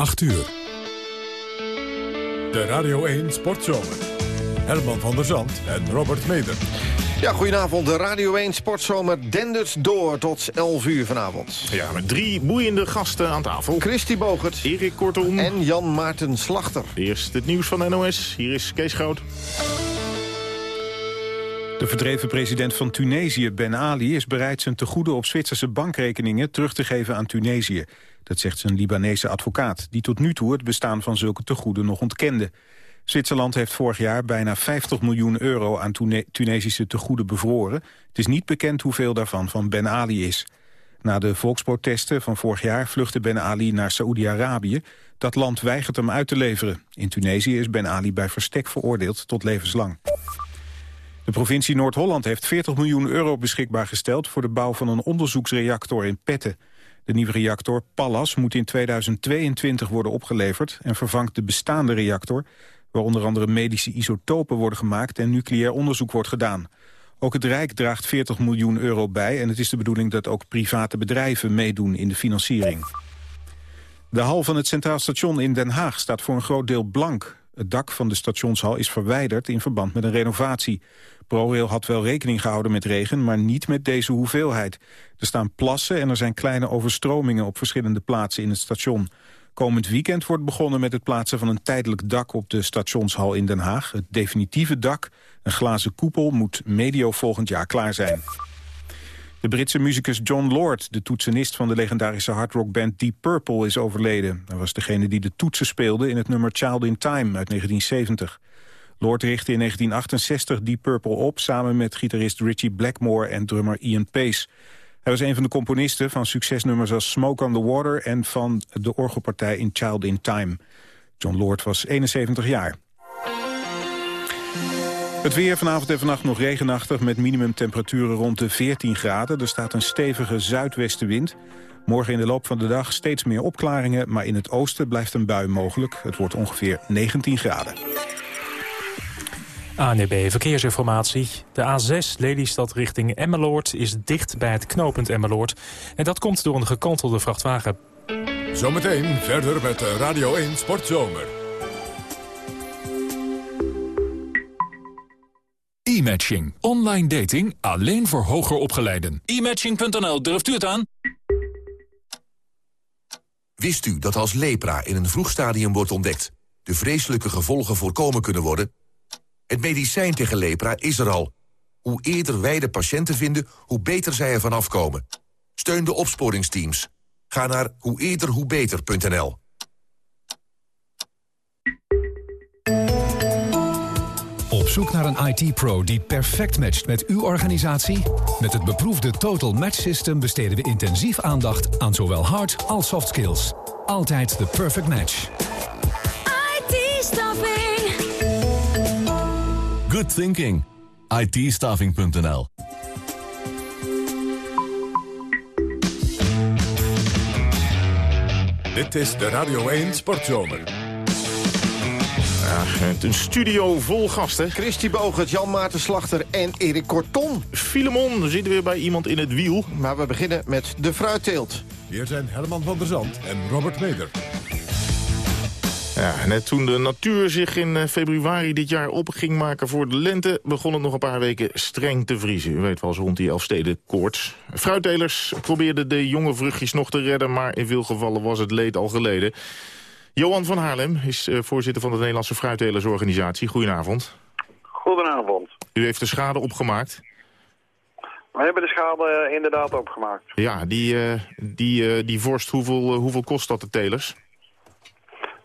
8 uur. De Radio 1 Sportzomer. Herman van der Zand en Robert Meder. Ja, goedenavond. De Radio 1 Sportzomer dendert door tot 11 uur vanavond. Ja, met drie boeiende gasten aan tafel. Christy Bogert. Erik Kortom. En Jan Maarten Slachter. Eerst het nieuws van NOS. Hier is Kees Groot. De verdreven president van Tunesië, Ben Ali, is bereid zijn tegoeden op Zwitserse bankrekeningen terug te geven aan Tunesië. Dat zegt zijn Libanese advocaat, die tot nu toe het bestaan van zulke tegoeden nog ontkende. Zwitserland heeft vorig jaar bijna 50 miljoen euro aan Tunesische tegoeden bevroren. Het is niet bekend hoeveel daarvan van Ben Ali is. Na de volksprotesten van vorig jaar vluchtte Ben Ali naar Saoedi-Arabië. Dat land weigert hem uit te leveren. In Tunesië is Ben Ali bij verstek veroordeeld tot levenslang. De provincie Noord-Holland heeft 40 miljoen euro beschikbaar gesteld... voor de bouw van een onderzoeksreactor in Petten. De nieuwe reactor Pallas moet in 2022 worden opgeleverd... en vervangt de bestaande reactor... waar onder andere medische isotopen worden gemaakt... en nucleair onderzoek wordt gedaan. Ook het Rijk draagt 40 miljoen euro bij... en het is de bedoeling dat ook private bedrijven meedoen in de financiering. De hal van het Centraal Station in Den Haag staat voor een groot deel blank. Het dak van de stationshal is verwijderd in verband met een renovatie. ProRail had wel rekening gehouden met regen, maar niet met deze hoeveelheid. Er staan plassen en er zijn kleine overstromingen op verschillende plaatsen in het station. Komend weekend wordt begonnen met het plaatsen van een tijdelijk dak op de stationshal in Den Haag. Het definitieve dak, een glazen koepel, moet medio volgend jaar klaar zijn. De Britse muzikus John Lord, de toetsenist van de legendarische hardrockband Deep Purple, is overleden. Hij was degene die de toetsen speelde in het nummer Child in Time uit 1970. Lord richtte in 1968 Deep Purple op... samen met gitarist Richie Blackmore en drummer Ian Pace. Hij was een van de componisten van succesnummers als Smoke on the Water... en van de orgelpartij in Child in Time. John Lord was 71 jaar. Het weer vanavond en vannacht nog regenachtig... met minimumtemperaturen rond de 14 graden. Er staat een stevige zuidwestenwind. Morgen in de loop van de dag steeds meer opklaringen... maar in het oosten blijft een bui mogelijk. Het wordt ongeveer 19 graden. ANB Verkeersinformatie. De A6 Lelystad richting Emmeloord is dicht bij het knooppunt Emmeloord. En dat komt door een gekantelde vrachtwagen. Zometeen verder met Radio 1 Sportzomer. E-matching. Online dating alleen voor hoger opgeleiden. E-matching.nl, durft u het aan? Wist u dat als lepra in een vroeg stadium wordt ontdekt... de vreselijke gevolgen voorkomen kunnen worden... Het medicijn tegen lepra is er al. Hoe eerder wij de patiënten vinden, hoe beter zij ervan afkomen. Steun de opsporingsteams. Ga naar hoe eerder hoe beter.nl. Op zoek naar een IT-pro die perfect matcht met uw organisatie? Met het beproefde Total Match System besteden we intensief aandacht aan zowel hard als soft skills. Altijd de perfect match. IT-staffing Good thinking. ITstaving.nl Dit is de Radio 1 Sportzomer. Ja, een studio vol gasten. Christy Bogert, Jan Maarten Slachter en Erik Korton. Filemon, we zitten weer bij iemand in het wiel. Maar we beginnen met de fruitteelt. Hier zijn Herman van der Zand en Robert Meder. Ja, net toen de natuur zich in eh, februari dit jaar op ging maken voor de lente... begon het nog een paar weken streng te vriezen. U weet wel, zo rond die Elfsteden koorts. Fruittelers probeerden de jonge vruchtjes nog te redden... maar in veel gevallen was het leed al geleden. Johan van Haarlem is uh, voorzitter van de Nederlandse Fruittelersorganisatie. Goedenavond. Goedenavond. U heeft de schade opgemaakt. We hebben de schade uh, inderdaad opgemaakt. Ja, die, die, die vorst, hoeveel, hoeveel kost dat de telers?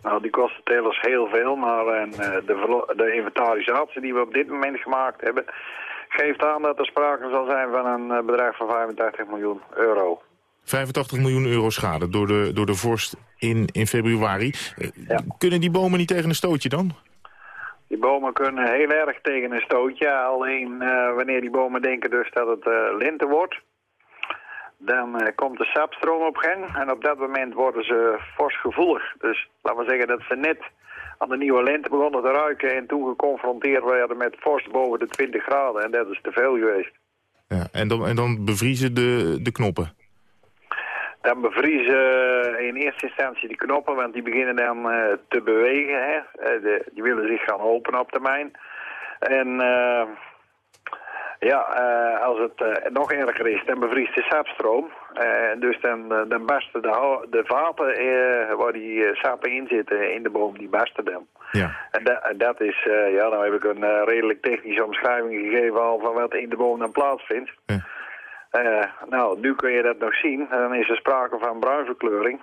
Nou, die kosten telers heel veel, maar en, uh, de, de, inventarisatie die we op dit moment gemaakt hebben... geeft aan dat er sprake zal zijn van een uh, bedrag van 85 miljoen euro. 85 miljoen euro schade door de, door de vorst in, in februari. Ja. Kunnen die bomen niet tegen een stootje dan? Die bomen kunnen heel erg tegen een stootje. Alleen wanneer die bomen denken dus dat het lente wordt dan uh, komt de sapstroom op gang en op dat moment worden ze fors gevoelig. Dus laten we zeggen dat ze net aan de nieuwe lente begonnen te ruiken en toen geconfronteerd werden met vorst boven de 20 graden. En dat is te veel geweest. Ja, en, dan, en dan bevriezen de, de knoppen? Dan bevriezen in eerste instantie die knoppen, want die beginnen dan uh, te bewegen. Hè? Uh, de, die willen zich gaan openen op termijn. En uh, ja, als het nog erger is, dan bevriest de sapstroom. dus dan, dan barsten de, de vaten waar die sappen in zitten in de boom, die barsten dan. Ja. En da, dat is, ja, nou heb ik een redelijk technische omschrijving gegeven al van wat in de boom dan plaatsvindt. Ja. Nou, nu kun je dat nog zien. Dan is er sprake van bruinverkleuring.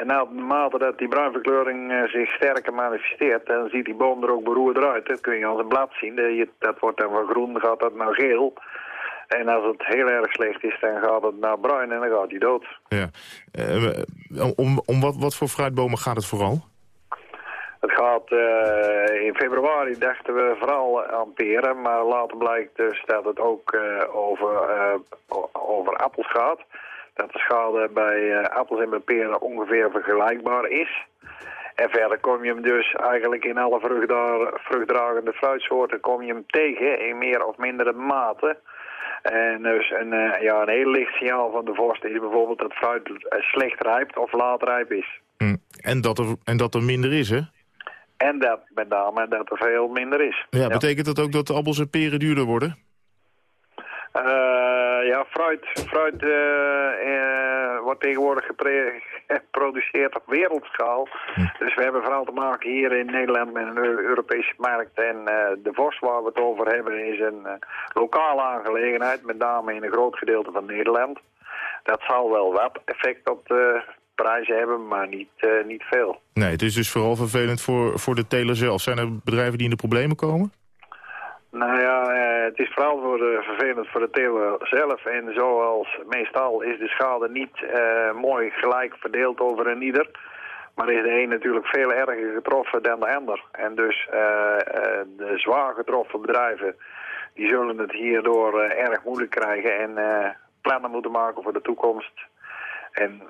En naarmate dat die bruinverkleuring uh, zich sterker manifesteert, dan ziet die boom er ook beroerd uit. Dat kun je als een blad zien. Dat wordt dan van groen, gaat dat naar geel. En als het heel erg slecht is, dan gaat het naar bruin en dan gaat hij dood. Ja. Uh, om om wat, wat voor fruitbomen gaat het vooral? Het gaat, uh, in februari dachten we vooral aan peren, maar later blijkt dus dat het ook uh, over, over appels gaat. Dat de schade bij appels en bij peren ongeveer vergelijkbaar is. En verder kom je hem dus eigenlijk in alle vruchtdragende fruitsoorten kom je hem tegen in meer of mindere mate. En dus een, ja, een heel licht signaal van de vorst is bijvoorbeeld dat fruit slecht rijpt of laat rijp is. Hm. En, dat er, en dat er minder is, hè? En dat met name dat er veel minder is. Ja, betekent dat ook dat de appels en peren duurder worden? Uh, ja, fruit, fruit uh, uh, wordt tegenwoordig geproduceerd op wereldschaal. Hm. Dus we hebben vooral te maken hier in Nederland met een Europese markt. En de vorst waar we het over hebben is een lokale aangelegenheid, met name in een groot gedeelte van Nederland. Dat zal wel wat effect op de prijzen hebben, maar niet, uh, niet veel. Nee, het is dus vooral vervelend voor, voor de teler zelf. Zijn er bedrijven die in de problemen komen? Nou ja, uh, het is vooral voor vervelend voor de teler zelf. En zoals meestal is de schade niet uh, mooi gelijk verdeeld over een ieder. Maar is de een natuurlijk veel erger getroffen dan de ander. En dus de zwaar getroffen bedrijven... die zullen het hierdoor erg moeilijk krijgen... en plannen moeten maken voor de toekomst en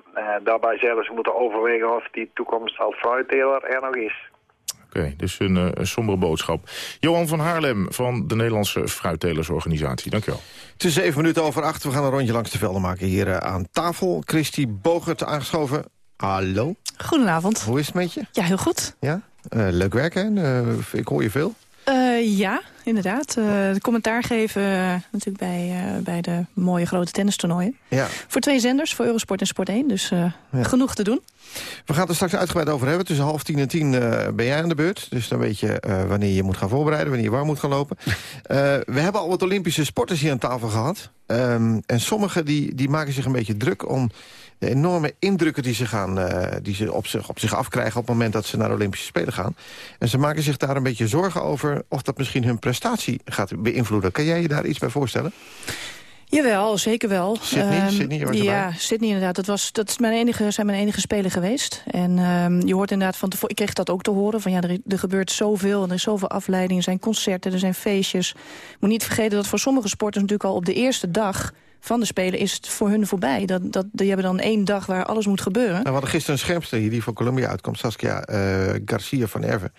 daarbij zelfs moeten overwegen of die toekomst als fruitteler er nog is. Oké, dus een, uh, een, sombere boodschap. Johan van Haarlem van de Nederlandse Fruittelersorganisatie. Dankjewel. Het is zeven minuten over acht. We gaan een rondje langs de velden maken hier uh, aan tafel. Christy Bogert aangeschoven. Hallo. Goedenavond. Hoe is het met je? Ja, heel goed. Ja? leuk werk, hè? ik hoor je veel. ja, inderdaad. Uh, commentaar geven uh, natuurlijk bij, uh, bij de mooie grote tennistoernooien. Ja. Voor twee zenders, voor Eurosport en Sport 1. Dus ja. genoeg te doen. We gaan het er straks uitgebreid over hebben. Tussen half tien en tien ben jij aan de beurt. Dus dan weet je wanneer je moet gaan voorbereiden, wanneer je warm moet gaan lopen. we hebben al wat Olympische sporters hier aan tafel gehad. Um, en sommigen die, die maken zich een beetje druk om de enorme indrukken die ze, gaan, uh, die ze op, zich, op zich afkrijgen... op het moment dat ze naar de Olympische Spelen gaan. En ze maken zich daar een beetje zorgen over... of dat misschien hun prestatie gaat beïnvloeden. Kan jij je daar iets bij voorstellen? Jawel, zeker wel. Sydney, um, Sydney Ja, Sydney inderdaad. Dat, was, dat is mijn enige, zijn mijn enige spelen geweest. En um, je hoort inderdaad van tevoren... Ik kreeg dat ook te horen. Van ja, er, er gebeurt zoveel. En er is zoveel afleiding. Er zijn concerten, er zijn feestjes. Ik moet niet vergeten dat voor sommige sporters natuurlijk al op de eerste dag van de Spelen is het voor hun voorbij. Dat, dat, die hebben dan één dag waar alles moet gebeuren. Nou, we hadden gisteren een scherpste hier die van Colombia uitkomt. Saskia uh, Garcia van Erven.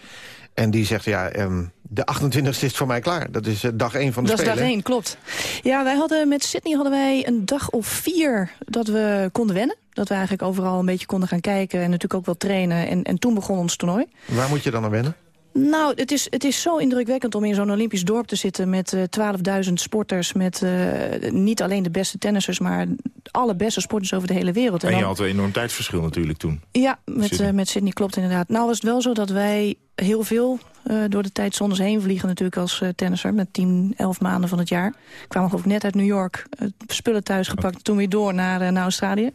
En die zegt, ja, um, de 28e is voor mij klaar. Dat is uh, dag 1 van de dat Spelen. Dat is dag 1, klopt. Ja, wij hadden met Sydney hadden wij een dag of vier dat we konden wennen. Dat we eigenlijk overal een beetje konden gaan kijken. En natuurlijk ook wel trainen. En, en toen begon ons toernooi. Waar moet je dan aan wennen? Nou, het is, het is zo indrukwekkend om in zo'n Olympisch dorp te zitten... met uh, 12.000 sporters, met uh, niet alleen de beste tennissers... maar alle beste sporters over de hele wereld. En, en je had een enorm tijdsverschil natuurlijk toen. Ja, met Sydney. Uh, met Sydney klopt inderdaad. Nou was het wel zo dat wij heel veel door de tijdzones heen vliegen natuurlijk als tennisser. Met 10, 11 maanden van het jaar. Ik kwam ook net uit New York, spullen thuis gepakt. Toen weer door naar, naar Australië.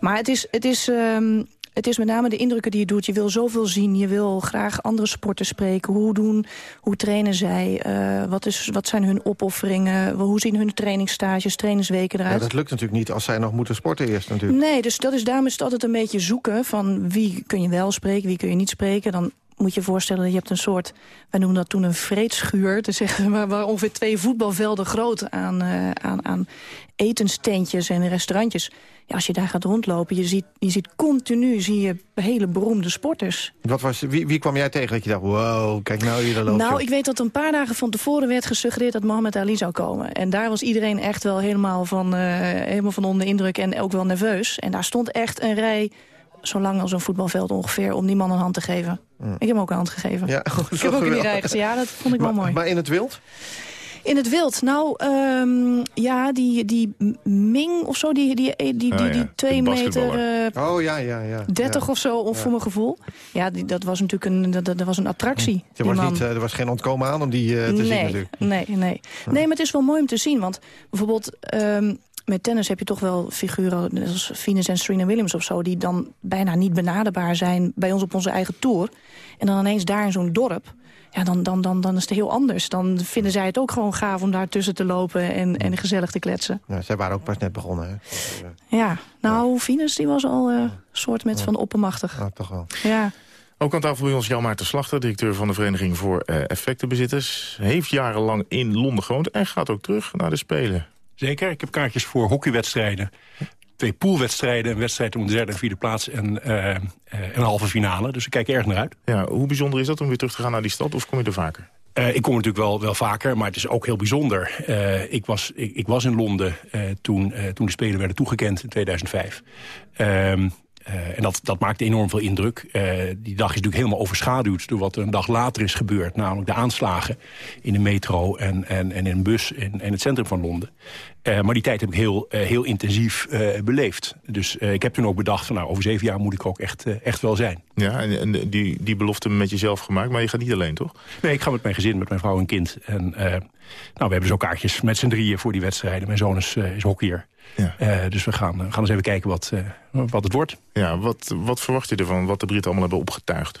Maar het is... Het is um, het is met name de indrukken die je doet. Je wil zoveel zien. Je wil graag andere sporters spreken. Hoe doen, hoe trainen zij? Uh, wat, is, wat zijn hun opofferingen? Hoe zien hun trainingsstages, trainingsweken eruit? Ja, dat lukt natuurlijk niet als zij nog moeten sporten eerst natuurlijk. Nee, dus dat is, daarom is het altijd een beetje zoeken van wie kun je wel spreken, wie kun je niet spreken. Dan moet je voorstellen, je hebt een soort... wij noemen dat toen een vreedschuur, te zeggen, waar, waar ongeveer twee voetbalvelden groot aan, uh, aan, aan etenstentjes en restaurantjes. Ja, als je daar gaat rondlopen, je ziet, je ziet continu zie je hele beroemde sporters. Wat was, wie, wie kwam jij tegen dat je dacht, wow, kijk nou hier loopt Nou, ik weet dat een paar dagen van tevoren werd gesuggereerd dat Mohammed Ali zou komen. En daar was iedereen echt wel helemaal van, uh, helemaal van onder indruk en ook wel nerveus. En daar stond echt een rij zo lang als een voetbalveld ongeveer... om die man een hand te geven. Mm. Ik heb hem ook een hand gegeven. Ja, ik heb ook in die rij gezien. Ja, dat vond ik maar, wel mooi. Maar in het wild? In het wild? Nou, um, ja, die, die Ming of zo, die, die, die, die, oh, ja. die twee meter... Uh, oh, ja, ja, ja. 30 ja. of zo, of ja. voor mijn gevoel. Ja, die, dat was natuurlijk een, dat, dat was een attractie. Er was, niet, uh, er was geen ontkomen aan om die uh, te nee, zien natuurlijk. Nee, nee. Nee, maar het is wel mooi om te zien, want bijvoorbeeld... Um, met tennis heb je toch wel figuren als Venus en Serena Williams of zo... die dan bijna niet benaderbaar zijn bij ons op onze eigen tour. En dan ineens daar in zo'n dorp ja, dan, dan, dan, dan is het heel anders. Dan vinden zij het ook gewoon gaaf om daar tussen te lopen en, en gezellig te kletsen. Ja, zij waren ook pas net begonnen, hè? Ja, nou, ja. Venus die was al een uh, soort met van oppermachtig. Ja, toch wel. Ja. Ook aan tafel bij ons Jan Maarten Slachter, directeur van de Vereniging voor uh, Effectenbezitters. Heeft jarenlang in Londen gewoond en gaat ook terug naar de Spelen. Zeker, ik heb kaartjes voor hockeywedstrijden twee poolwedstrijden. Een wedstrijd om de derde en vierde plaats en uh, uh, een halve finale. Dus ik kijk erg naar uit. Ja, hoe bijzonder is dat om weer terug te gaan naar die stad? Of kom je er vaker? Uh, ik kom natuurlijk wel, wel vaker, maar het is ook heel bijzonder. Uh, ik, was, ik, ik, was in Londen uh, toen, toen de Spelen werden toegekend in 2005. Uh, en dat, dat maakte enorm veel indruk. Uh, die dag is natuurlijk helemaal overschaduwd door wat er een dag later is gebeurd. Namelijk de aanslagen in de metro en, en, en in een bus in, in het centrum van Londen. Uh, maar die tijd heb ik heel, heel intensief beleefd. Dus ik heb toen ook bedacht, van, nou, over zeven jaar moet ik ook echt, echt wel zijn. Ja, en, en, die, die belofte met jezelf gemaakt, maar je gaat niet alleen, toch? Nee, ik ga met mijn gezin, met mijn vrouw en kind. En nou, we hebben zo kaartjes met z'n drieën voor die wedstrijden. Mijn zoon is, is hockeyer. Ja. Dus we gaan, gaan eens even kijken wat, wat het wordt. Ja, wat, wat verwacht je ervan, wat de Britten allemaal hebben opgetuigd?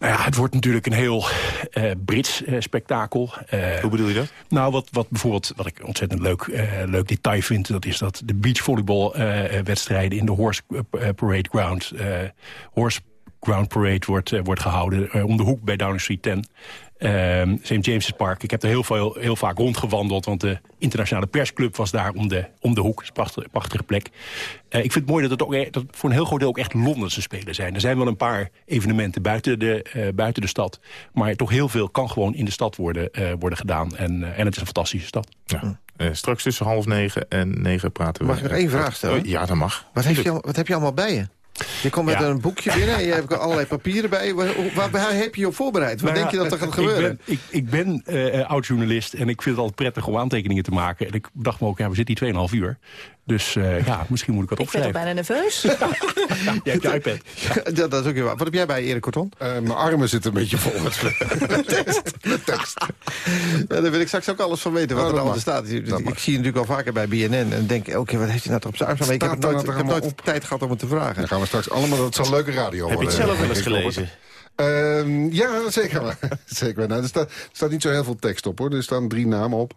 Nou ja, het wordt natuurlijk een heel uh, Brits spektakel. Hoe bedoel je dat? Nou, wat, wat bijvoorbeeld, wat ik ontzettend leuk, leuk detail vind... dat is dat de beachvolleybal-wedstrijden in de Horse Parade Ground... Horse Ground Parade wordt, wordt gehouden om de hoek bij Downing Street 10. Uh, St. James's Park. Ik heb er heel, veel, heel vaak rondgewandeld, want de internationale persclub was daar om de, om de hoek. Dat is een prachtige, plek. Uh, ik vind het mooi dat het, ook, e- dat het voor een heel groot deel ook echt Londense spelen zijn. Er zijn wel een paar evenementen buiten de, uh, buiten de stad. Maar toch heel veel kan gewoon in de stad worden, uh, worden gedaan. En, en het is een fantastische stad. Ja. straks tussen half negen en negen praten we. Mag ik nog één vraag stellen? ja, dat mag. Wat heb, je, wat heb je allemaal bij je? Je komt met ja. een boekje binnen en je hebt allerlei papieren bij. Waar, waar heb je je op voorbereid? Wat nou denk je dat er gaat gebeuren? Ik ben, ik, ik ben uh, oud-journalist en ik vind het altijd prettig om aantekeningen te maken. En ik dacht me ook, ja, we zitten hier 2,5 uur. Dus uh, ja, misschien moet ik wat opschrijven. Ik ben bijna nerveus. Jij hebt je iPad. Ja, dat is ook weer waar. Wat heb jij bij, Erik Korton? Uh, mijn armen zitten een beetje vol met, tekst. Met tekst. Ja, daar wil ik straks ook alles van weten wat oh, er allemaal staat. Ik, ik zie je natuurlijk al vaker bij BNN en denk, oké, okay, wat heeft hij nou toch op zijn arm staan? Ik heb nooit, ik heb nooit op. tijd gehad om het te vragen. Dan gaan we straks allemaal, dat zal leuke radio heb worden. Je het zelf wel eens gelezen? Uh, ja, zeker. zeker. Nou, er, staat, er staat niet zo heel veel tekst op, hoor. Er staan drie namen op.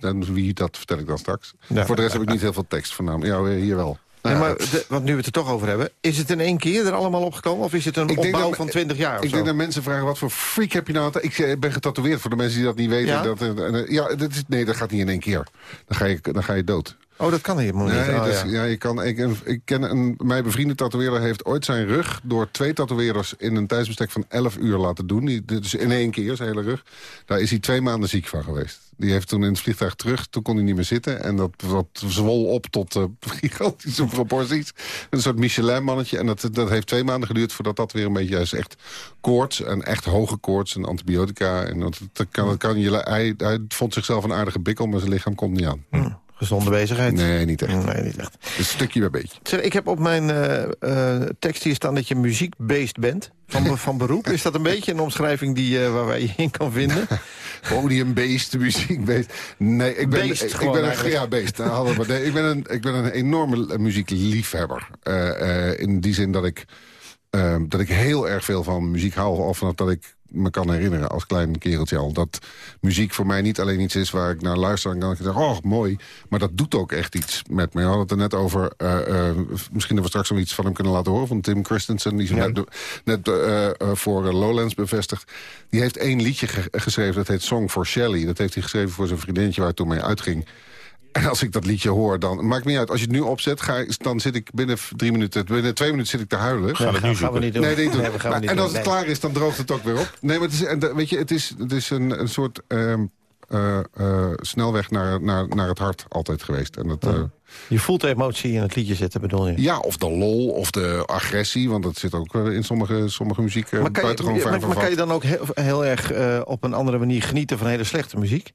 En wie, dat vertel ik dan straks. Ja. Voor de rest heb ik niet heel veel tekst van naam. Ja, hier wel. Nou, ja, maar de, want nu we het er toch over hebben... is het in één keer er allemaal opgekomen? Of is het een ik opbouw dat, van 20 jaar of Ik zo? denk dat mensen vragen, wat voor freak heb je nou? Ik eh, ben getatoeëerd voor de mensen die dat niet weten. Ja? Dat, ja, dat is, nee, dat gaat niet in één keer. Dan ga je, dan ga je dood. Oh, dat kan helemaal niet. Nee, oh, dus, ja. ja. je kan, ik, ik ken een, mijn bevriende tatoeëerder heeft ooit zijn rug... door twee tatoeëerders in een tijdsbestek van 11 uur laten doen. Die, dus in één keer, zijn hele rug. Daar is hij twee maanden ziek van geweest. Die heeft toen in het vliegtuig terug, toen kon hij niet meer zitten. En dat, dat zwol op tot uh, gigantische proporties. Een soort Michelin-mannetje. En dat, dat heeft twee maanden geduurd voordat dat weer een beetje... is echt koorts, en echt hoge koorts en antibiotica. En dat, dat kan, dat kan je, hij, hij vond zichzelf een aardige bikkel, maar zijn lichaam komt niet aan. Hm. Gezonde bezigheid? Nee, niet echt. Nee, niet echt. Een stukje bij beetje. Zeg, ik heb op mijn uh, uh, tekst hier staan dat je muziekbeest bent. Van, van beroep. Is dat een beetje een omschrijving die, uh, waar wij je in kan vinden? Podiumbeest, muziekbeest. Nee, ik ben, beest, ik, ik ben een, ja, beest. Nou, nee, ik, ben een, ik ben een enorme muziekliefhebber. in die zin dat ik dat ik heel erg veel van muziek hou. Of dat ik me kan herinneren als klein kereltje al. Dat muziek voor mij niet alleen iets is waar ik naar luister... en dan kan ik zeggen, oh, mooi. Maar dat doet ook echt iets met me. We hadden het er net over... Uh, uh, misschien dat we straks nog iets van hem kunnen laten horen... van Tim Christensen, die is net, net uh, voor Lowlands bevestigd. Die heeft één liedje ge geschreven, dat heet Song for Shelley. Dat heeft hij geschreven voor zijn vriendinnetje waar het toen mee uitging. En als ik dat liedje hoor, dan maakt me niet uit. Als je het nu opzet, ga, dan zit ik binnen drie minuten, binnen twee minuten zit ik te huilen. Gaan we, nu gaan we niet doen. Nee, nee, nee, we gaan maar, niet en als doen. het klaar is, dan droogt het ook weer op. Nee, maar het is, en, weet je, het is, het is een, een soort uh, uh, uh, snelweg naar, naar, naar het hart altijd geweest. En dat, ja. Je voelt de emotie in het liedje zitten, bedoel je? Ja, of de lol, of de agressie. Want dat zit ook in sommige, sommige muziek maar kan buitengewoon je, maar kan je dan ook heel, heel erg op een andere manier genieten van hele slechte muziek?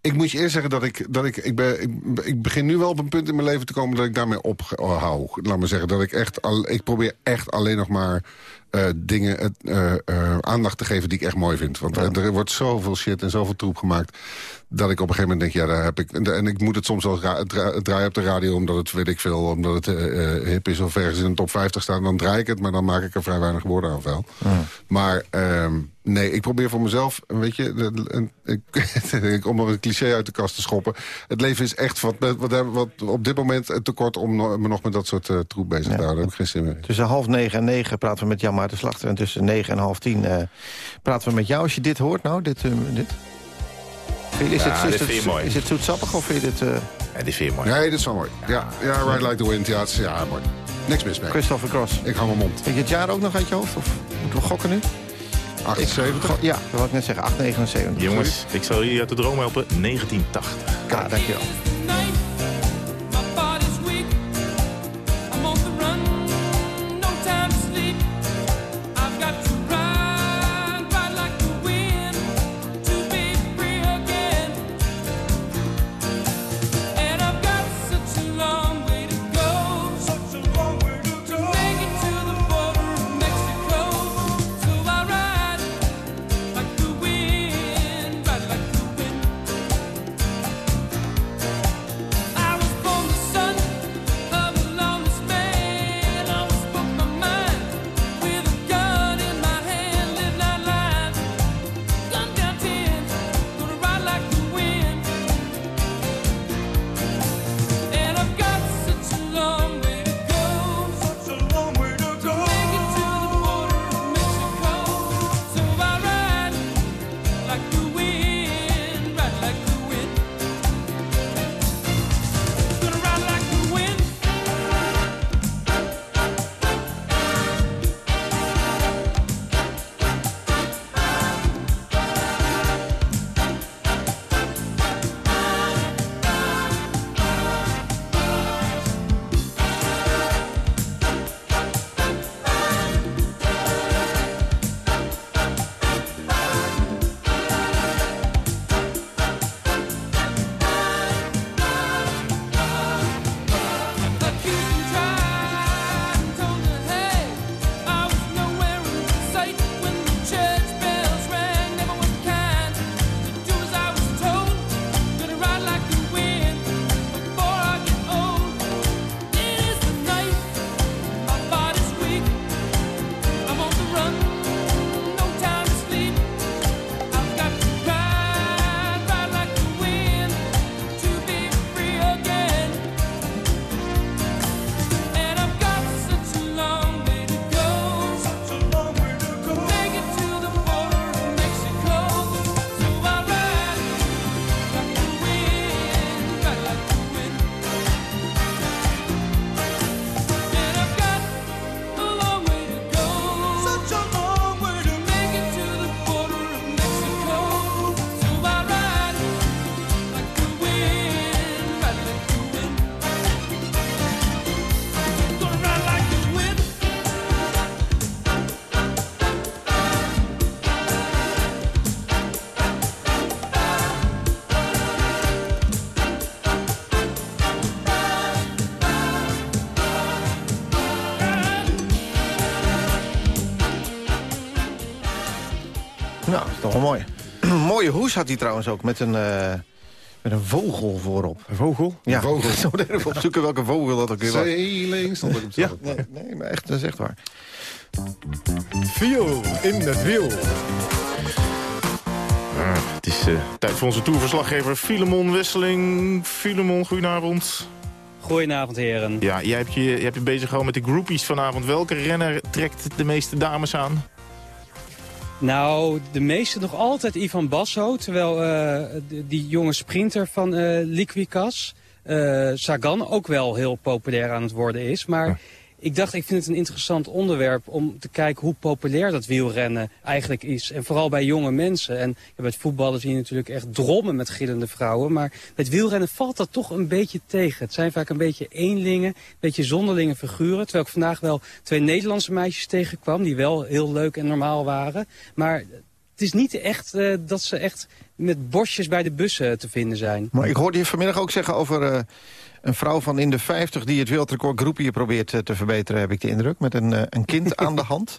Ik moet je eerst zeggen dat ik, dat ik, ik, ben, ik, begin nu wel op een punt in mijn leven te komen dat ik daarmee ophoud. Laat maar zeggen dat ik echt, ik probeer echt alleen nog maar uh, dingen, uh, uh, aandacht te geven die ik echt mooi vind. Want ja. er wordt zoveel shit en zoveel troep gemaakt dat ik op een gegeven moment denk, ja, daar heb ik... En ik moet het soms wel draaien op de radio, omdat het, weet ik veel... omdat het hip is of ergens in de top 50 staat. Dan draai ik het, maar dan maak ik er vrij weinig woorden aan. Ja. Maar uh, nee, ik probeer voor mezelf, weet je... Ik, om er een cliché uit de kast te schoppen. Het leven is echt wat, wat, wat op dit moment tekort om me nog met dat soort troep bezig te houden. Daar heb ik geen zin meer. Tussen half negen en negen praten we met Jan Maarten Slachter. En tussen negen en half tien uh, praten we met jou. Als je dit hoort nou, dit... dit. Is, ja, het, is, dit het, mooi. is het zoetsappig of vind je dit... Uh... Ja, dit vind je mooi. Nee, dit is wel mooi. Ja, ja Ride Like the Wind. Ja, het is, ja mooi. Niks mis mee. Christopher Cross. Ik hou mijn mond. Vind je het jaar ook nog uit je hoofd? Of moeten we gokken nu? 78? Ik, ja, dat wil ik net zeggen. 879. Jongens, ik zal jullie uit de droom helpen. 1980. Ja, dankjewel. Mooi. mooie hoes had hij trouwens ook, met een, uh, met een vogel voorop. Een vogel? Ja, een vogel. ik moet even opzoeken welke vogel dat ook weer was. Zeeling stond ik op ja, nee, nee, maar echt, dat is echt waar. Viel in het wiel. Ah, het is uh, tijd voor onze tourverslaggever Filemon Wesseling. Filemon, goedenavond. Goedenavond, heren. Ja, jij hebt je, je, hebt je bezig gehouden met de groupies vanavond. Welke renner trekt de meeste dames aan? Nou, de meeste nog altijd Ivan Basso. Terwijl uh, die jonge sprinter van uh, Liquikas, uh, Sagan, ook wel heel populair aan het worden is. Maar ik dacht, ik vind het een interessant onderwerp om te kijken hoe populair dat wielrennen eigenlijk is. En vooral bij jonge mensen. En bij het voetballen zie je natuurlijk echt drommen met gillende vrouwen. Maar met wielrennen valt dat toch een beetje tegen. Het zijn vaak een beetje eenlingen, een beetje zonderlinge figuren. Terwijl ik vandaag wel twee Nederlandse meisjes tegenkwam die wel heel leuk en normaal waren. Maar het is niet echt uh, dat ze echt met bosjes bij de bussen te vinden zijn. Maar ik hoorde je vanmiddag ook zeggen over... Uh een vrouw van in de 50 die het wereldrecord groepje probeert te verbeteren, heb ik de indruk. Met een, een kind aan de hand.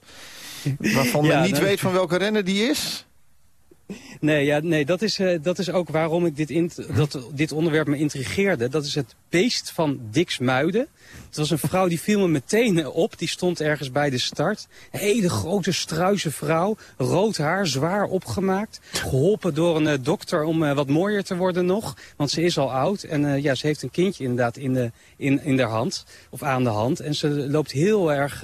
Waarvan ja, men niet weet van welke renner die is. Nee, ja, nee dat, is, uh, dat is ook waarom ik dit, in, dat, dit onderwerp me intrigeerde. Dat is het beest van Dix Muiden. Het was een vrouw die viel me meteen op. Die stond ergens bij de start. Een hele grote struise vrouw. Rood haar, zwaar opgemaakt. Geholpen door een uh, dokter om uh, wat mooier te worden nog. Want ze is al oud. En uh, ja, ze heeft een kindje inderdaad in, de, in, in haar hand. Of aan de hand. En ze loopt heel erg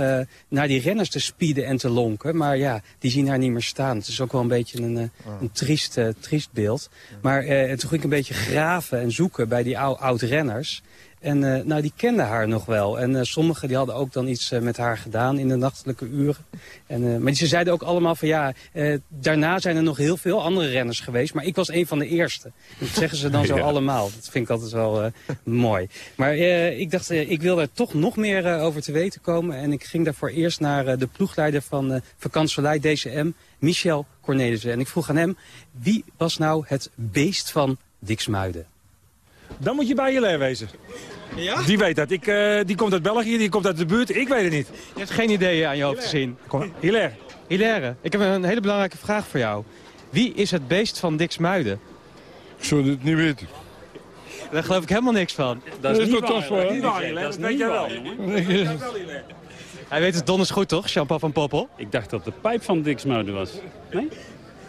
naar die renners te spieden en te lonken. Maar ja, die zien haar niet meer staan. Het is ook wel een beetje een, een triest, triest beeld. Maar en toen ging ik een beetje graven en zoeken bij die oud-renners. En uh, nou, die kenden haar nog wel. En uh, sommigen die hadden ook dan iets uh, met haar gedaan in de nachtelijke uren. En, maar ze zeiden ook allemaal van ja, daarna zijn er nog heel veel andere renners geweest. Maar ik was een van de eerste. Dat zeggen ze dan zo allemaal. Dat vind ik altijd wel mooi. Maar ik dacht, ik wil er toch nog meer over te weten komen. En ik ging daarvoor eerst naar de ploegleider van uh, Vakantsolei DCM, Michel Cornelissen. En ik vroeg aan hem, wie was nou het beest van Diksmuiden? Dan moet je bij Hilaire wezen. Ja? Die weet dat. Ik, uh, die komt uit België, die komt uit de buurt. Ik weet het niet. Je hebt geen idee aan je hoofd te zien. Hilaire. Hilaire, ik heb een hele belangrijke vraag voor jou. Wie is het beest van Dix Muiden? Ik zou het niet weten. Daar geloof ik helemaal niks van. Dat is niet waar. Dat is niet waar, Dat weet jij wel, jongen. Hij weet het donders goed, toch, Jean-Paul van Poppel? Ik dacht dat de pijp van Dix Muiden was. Nee?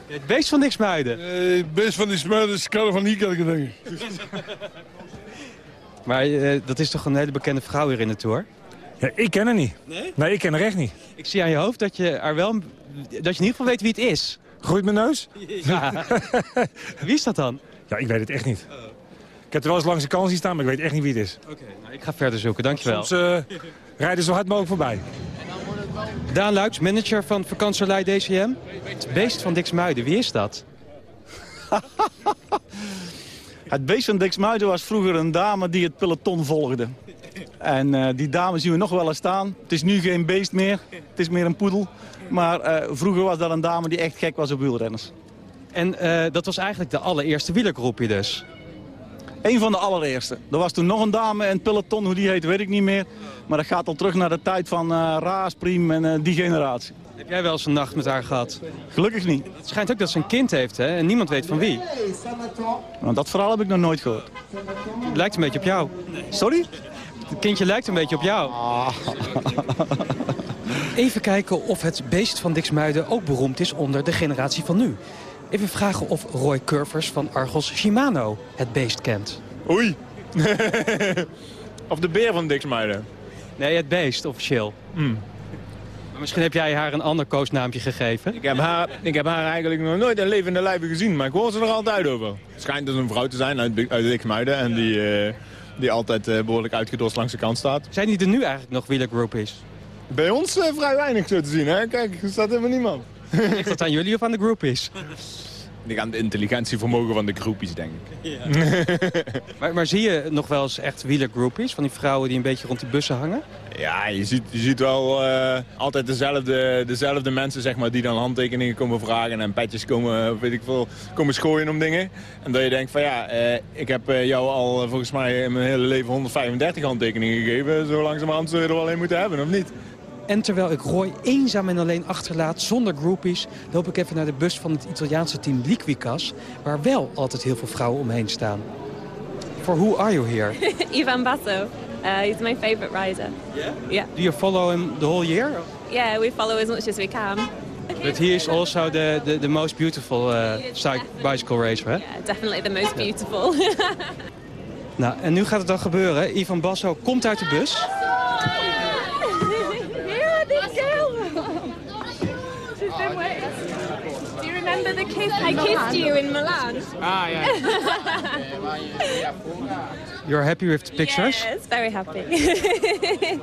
Het beest van Dix Muiden? Uh, het beest van Dix Muiden is Karel van Niekerken, denk ik. Maar uh, dat is toch een hele bekende vrouw hier in de Tour? Ja, ik ken haar niet. Nee? Nee, ik ken haar echt niet. Ik zie aan je hoofd dat je, er wel, dat je in ieder geval weet wie het is. Groeit mijn neus? Ja. wie is dat dan? Ja, ik weet het echt niet. Oh. Ik heb er wel eens langs de kant zien staan, maar ik weet echt niet wie het is. Oké, okay, nou, ik ga verder zoeken, dankjewel. Soms uh, rijden ze zo hard mogelijk voorbij. Daan Luiks, manager van Vakantselij DCM. Het beest van Dix Muiden, wie is dat? Het beest van Dix Muiden was vroeger een dame die het peloton volgde. En uh, die dame zien we nog wel eens staan. Het is nu geen beest meer, het is meer een poedel. Maar uh, vroeger was dat een dame die echt gek was op wielrenners. En uh, dat was eigenlijk de allereerste wielergroepje dus? Een van de allereerste. Er was toen nog een dame in het peloton, hoe die heet weet ik niet meer. Maar dat gaat al terug naar de tijd van uh, Raas, Priem en uh, die generatie. Heb jij wel eens een nacht met haar gehad? Gelukkig niet. Het schijnt ook dat ze een kind heeft hè? en niemand weet van wie. Nou, dat verhaal heb ik nog nooit gehoord. Het lijkt een beetje op jou. Sorry? Het kindje lijkt een beetje op jou. Ah. Even kijken of het beest van Dixmuiden ook beroemd is onder de generatie van nu. Even vragen of Roy Curvers van Argos Shimano het beest kent. Oei. of de beer van Dixmuiden. Nee, het beest, officieel. Mm. Maar misschien heb jij haar een ander koosnaampje gegeven? Ik heb haar, ik heb haar eigenlijk nog nooit in levende lijven gezien, maar ik hoor ze er altijd over. Het schijnt dus een vrouw te zijn uit, uit Dixmuiden en die, uh, die altijd uh, behoorlijk uitgedost langs de kant staat. Zijn die er nu eigenlijk nog wielergroupies? Bij ons uh, vrij weinig zo te zien, hè? Kijk, er staat helemaal niemand. Ligt dat aan jullie of aan de groupies? Die aan het intelligentievermogen van de groepjes, denk ik. Ja. maar, maar, zie je nog wel eens echt wielergroupies? Van die vrouwen die een beetje rond die bussen hangen? Ja, je ziet, je ziet wel uh, altijd dezelfde, dezelfde mensen zeg maar, die dan handtekeningen komen vragen... en petjes komen, weet ik veel, komen schooien om dingen. En dat je denkt van ja, uh, ik heb jou al volgens mij in mijn hele leven 135 handtekeningen gegeven. Zo langzamerhand zul je er wel een moeten hebben, of niet? En terwijl ik Roy eenzaam en alleen achterlaat, zonder groupies... loop ik even naar de bus van het Italiaanse team Liquicas... waar wel altijd heel veel vrouwen omheen staan. For who are you here? Ivan Basso. Uh, he's my favourite rider. Yeah? Yeah. Do you follow him the whole year? Yeah, we follow as much as we can. But he is also the, the, the most beautiful uh, bicycle racer, hè? Yeah, definitely the most beautiful. nou, en nu gaat het dan gebeuren. Ivan Basso komt uit de bus. I kissed you in Milan. Ah, yeah. You're happy with the pictures? Yes, very happy.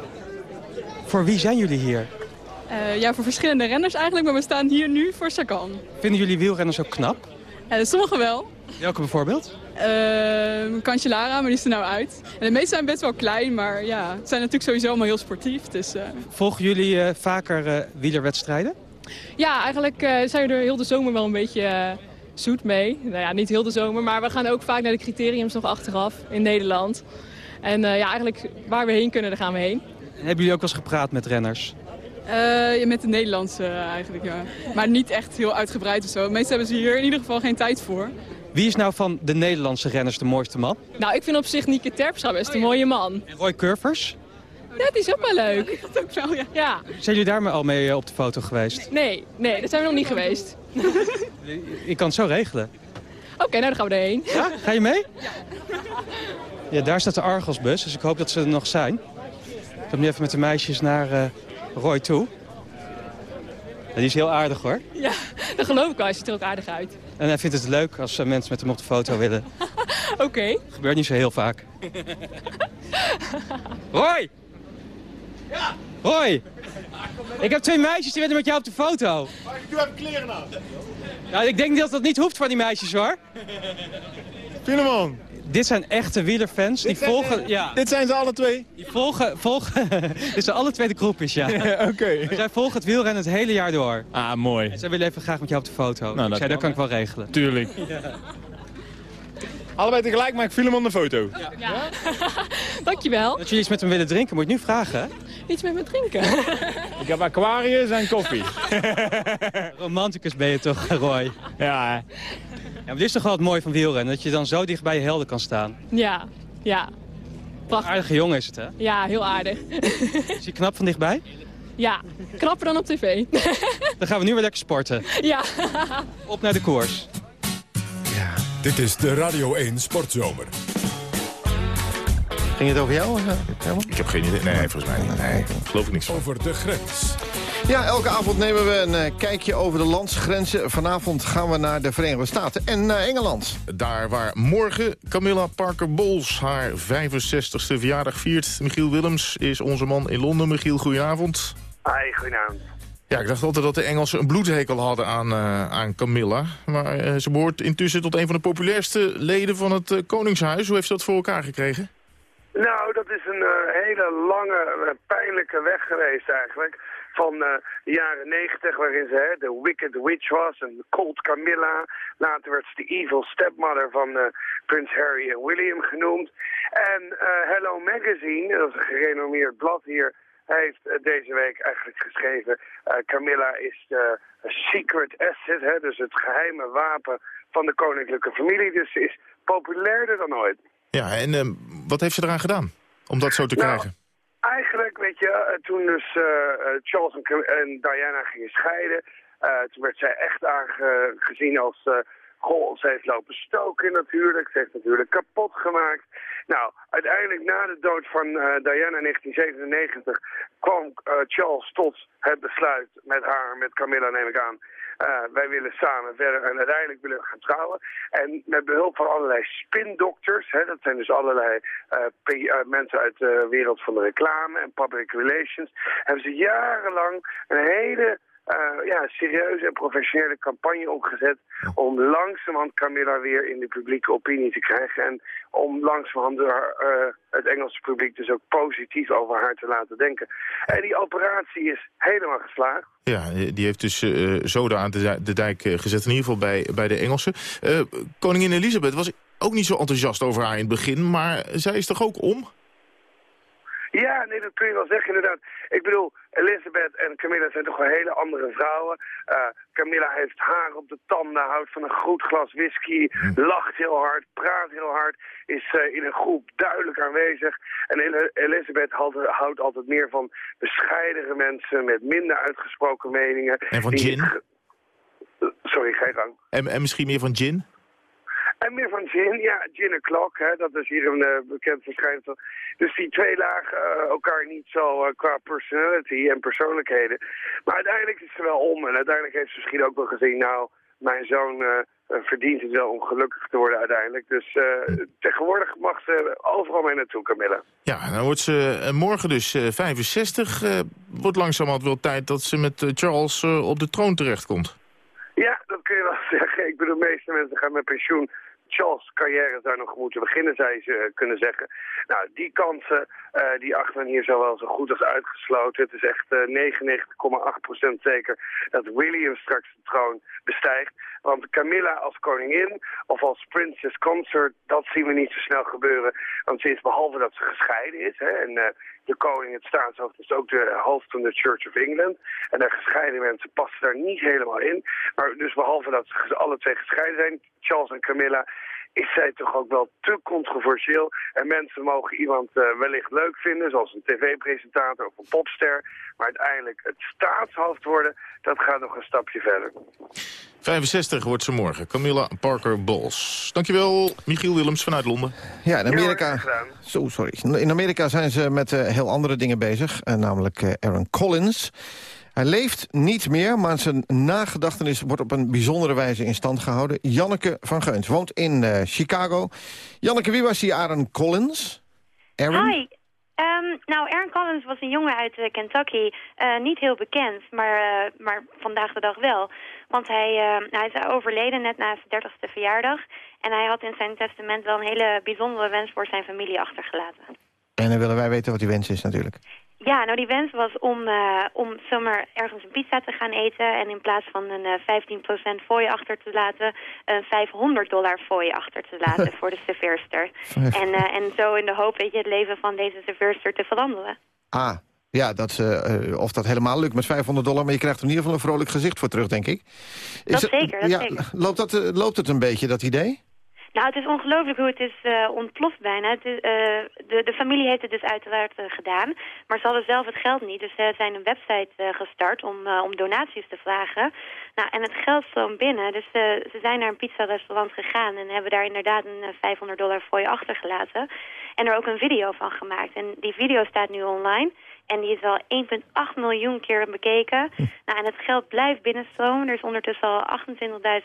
Voor wie zijn jullie hier? Uh, ja, voor verschillende renners eigenlijk, maar we staan hier nu voor Sagan. Vinden jullie wielrenners ook knap? Uh, sommigen wel. Welke bijvoorbeeld? Uh, Cancellara, maar die is er nou uit. En de meeste zijn best wel klein, maar ja, het zijn natuurlijk sowieso allemaal heel sportief. Dus, Volgen jullie vaker wielerwedstrijden? Ja, eigenlijk zijn we er heel de zomer wel een beetje zoet mee. Nou ja, niet heel de zomer, maar we gaan ook vaak naar de criteriums nog achteraf in Nederland. En ja, eigenlijk waar we heen kunnen, daar gaan we heen. En hebben jullie ook wel eens gepraat met renners? Uh, met de Nederlandse eigenlijk, ja. Maar niet echt heel uitgebreid of zo. Meestal hebben ze hier in ieder geval geen tijd voor. Wie is nou van de Nederlandse renners de mooiste man? Nou, ik vind op zich Nieke Terpstra best een mooie man. En Roy Curvers? Ja, die is ook wel leuk. Dat ook wel, ja. ja. Zijn jullie daar al mee op de foto geweest? Nee, nee, daar zijn we nog niet geweest. ik kan het zo regelen. Oké, okay, nou dan gaan we erheen. Ja, ga je mee? Ja, daar staat de Argosbus, dus ik hoop dat ze er nog zijn. Ik ga nu even met de meisjes naar uh, Roy toe. Ja, die is heel aardig hoor. Ja, dat geloof ik wel. Hij ziet er ook aardig uit. En hij vindt het leuk als uh, mensen met hem op de foto willen. Oké. Okay. Gebeurt niet zo heel vaak. Roy! Ja! Roy! Ik heb twee meisjes die willen met jou op de foto. Maar ik doe even kleren aan. Ja, ik denk dat dat niet hoeft van die meisjes hoor. Filemon. Dit zijn echte wielerfans. Die dit volgen, zijn, ja. Dit zijn ze alle twee? Die volgen, volgen dit zijn alle twee de groepjes, ja. ja Oké. Okay. Zij volgen het wielrennen het hele jaar door. Ah, mooi. En zij willen even graag met jou op de foto. Nou, ik dat zei, kan, dat kan ik wel regelen. Tuurlijk. Ja. Allebei tegelijk maak Filemon een foto. Ja. ja. Dankjewel. Dat jullie iets met hem willen drinken, moet je nu vragen, hè? Iets met me drinken? ik heb Aquarius en koffie. Romanticus ben je toch, Roy? Ja, hè? Ja, maar dit is toch wel het mooie van wielrennen, dat je dan zo dicht bij je helden kan staan. Ja, ja. Prachtig. Aardige jongen is het, hè? Ja, heel aardig. Is je knap van dichtbij? Ja, knapper dan op tv. dan gaan we nu weer lekker sporten. Ja. Op naar de koers. Ja, dit is de Radio 1 Sportzomer. Ging het over jou? Ik heb geen idee. Nee, volgens mij niet. Nee, geloof ik niks van. Over de grens. Ja, elke avond nemen we een uh, kijkje over de landsgrenzen. Vanavond gaan we naar de Verenigde Staten en naar Engeland. Daar waar morgen Camilla Parker Bowles haar 65ste verjaardag viert. Michiel Willems is onze man in Londen. Michiel, goedenavond. Hi, goedenavond. Ja, ik dacht altijd dat de Engelsen een bloedhekel hadden aan, uh, aan Camilla. Maar uh, ze behoort intussen tot een van de populairste leden van het uh, Koningshuis. Hoe heeft ze dat voor elkaar gekregen? Nou, dat is een hele lange, pijnlijke weg geweest eigenlijk van uh, de jaren negentig, waarin ze de Wicked Witch was, en Cold Camilla. Later werd ze de Evil Stepmother van Prins Harry en William genoemd. En Hello Magazine, dat is een gerenommeerd blad hier, heeft deze week eigenlijk geschreven... Camilla is de secret asset, hè, dus het geheime wapen van de koninklijke familie. Dus ze is populairder dan ooit. Ja, en uh, wat heeft ze eraan gedaan om dat zo te nou, krijgen? Eigenlijk, weet je, toen dus uh, Charles en, en, Diana gingen scheiden... Toen werd zij echt aangezien als... goh, ze heeft lopen stoken natuurlijk. Ze heeft natuurlijk kapot gemaakt. Nou, uiteindelijk na de dood van Diana in 1997 kwam Charles tot het besluit met haar, met Camilla neem ik aan... Uh, wij willen samen verder en uiteindelijk willen we gaan trouwen. En met behulp van allerlei spindokters, dat zijn dus allerlei mensen uit de wereld van de reclame en public relations, hebben ze jarenlang een hele ja, serieuze en professionele campagne opgezet om langzamerhand Camilla weer in de publieke opinie te krijgen. En om langzamerhand het Engelse publiek dus ook positief over haar te laten denken. En die operatie is helemaal geslaagd. Ja, die heeft dus uh, zoden aan de, dijk gezet, in ieder geval bij, bij de Engelsen. Uh, koningin Elisabeth was ook niet zo enthousiast over haar in het begin, maar zij is toch ook om? Ja, nee, dat kun je wel zeggen, inderdaad. Ik bedoel, Elizabeth en Camilla zijn toch wel hele andere vrouwen. Uh, Camilla heeft haar op de tanden, houdt van een goed glas whisky, lacht heel hard, praat heel hard, is uh, in een groep duidelijk aanwezig. En El Elizabeth houdt, houdt, altijd meer van bescheidere mensen met minder uitgesproken meningen. En van gin? Sorry, geen gang. En, en misschien meer van gin? En meer van gin, ja, gin hè, dat is hier een uh, bekend verschijnsel. Dus die twee lagen uh, elkaar niet zo uh, qua personality en persoonlijkheden. Maar uiteindelijk is ze wel om en uiteindelijk heeft ze misschien ook wel gezien, nou, mijn zoon verdient het wel om gelukkig te worden uiteindelijk. Dus tegenwoordig mag ze overal mee naartoe, Camilla. Ja, dan wordt ze morgen dus 65. wordt langzamerhand wel tijd dat ze met Charles op de troon terechtkomt. Ja, dat kun je wel zeggen. Ik bedoel, de meeste mensen gaan met pensioen Charles' carrière zou nog moeten beginnen, zou je uh, kunnen zeggen. Nou, die kansen, uh, die achteren hier zo wel zo goed als uitgesloten. Het is echt uh, 99,8% zeker dat William straks de troon bestijgt. Want Camilla als koningin of als princess consort, dat zien we niet zo snel gebeuren. Want ze is behalve dat ze gescheiden is, hè, en de koning, het staatshoofd, is ook de hoofd van de Church of England. En de gescheiden mensen passen daar niet helemaal in. Maar dus behalve dat ze alle twee gescheiden zijn, Charles en Camilla, is zij toch ook wel te controversieel. En mensen mogen iemand uh, wellicht leuk vinden, zoals een tv-presentator of een popster. Maar uiteindelijk het staatshoofd worden, dat gaat nog een stapje verder. 65 wordt ze morgen. Camilla Parker Bowles. Dankjewel, Michiel Willems vanuit Londen. Ja, in Amerika, zo, sorry. In Amerika zijn ze met uh, heel andere dingen bezig. Uh, namelijk uh, Aaron Collins. Hij leeft niet meer, maar zijn nagedachtenis wordt op een bijzondere wijze in stand gehouden. Janneke van Geuns woont in uh, Chicago. Janneke, wie was die Aaron Collins? Aaron? Hi. Um, nou, Aaron Collins was een jongen uit uh, Kentucky. Uh, niet heel bekend, maar, maar vandaag de dag wel. Want hij, hij is overleden net na zijn dertigste verjaardag. En hij had in zijn testament wel een hele bijzondere wens voor zijn familie achtergelaten. En dan willen wij weten wat die wens is natuurlijk. Ja, nou die wens was om, uh, om zomaar ergens een pizza te gaan eten... en in plaats van een uh, 15% fooi achter te laten... een 500 dollar fooi achter te laten voor de serveerster. En, uh, en zo in de hoop weet je, het leven van deze serveerster te veranderen. Ah, ja, dat, uh, of dat helemaal lukt met 500 dollar... maar je krijgt er in ieder geval een vrolijk gezicht voor terug, denk ik. Is dat zeker, dat ja, zeker. Loopt, dat, loopt het een beetje, dat idee? Nou, het is ongelooflijk hoe het is uh, ontploft bijna. Het is, uh, de, de familie heeft het dus uiteraard uh, gedaan, maar ze hadden zelf het geld niet. Dus ze zijn een website gestart om, om donaties te vragen. Nou, en het geld stroomt binnen. Dus ze zijn naar een pizza-restaurant gegaan en hebben daar inderdaad een 500 dollar fooi achtergelaten. En er ook een video van gemaakt. En die video staat nu online. En die is al 1,8 miljoen keer bekeken. Hm. Nou, en het geld blijft binnenstromen. Er is ondertussen al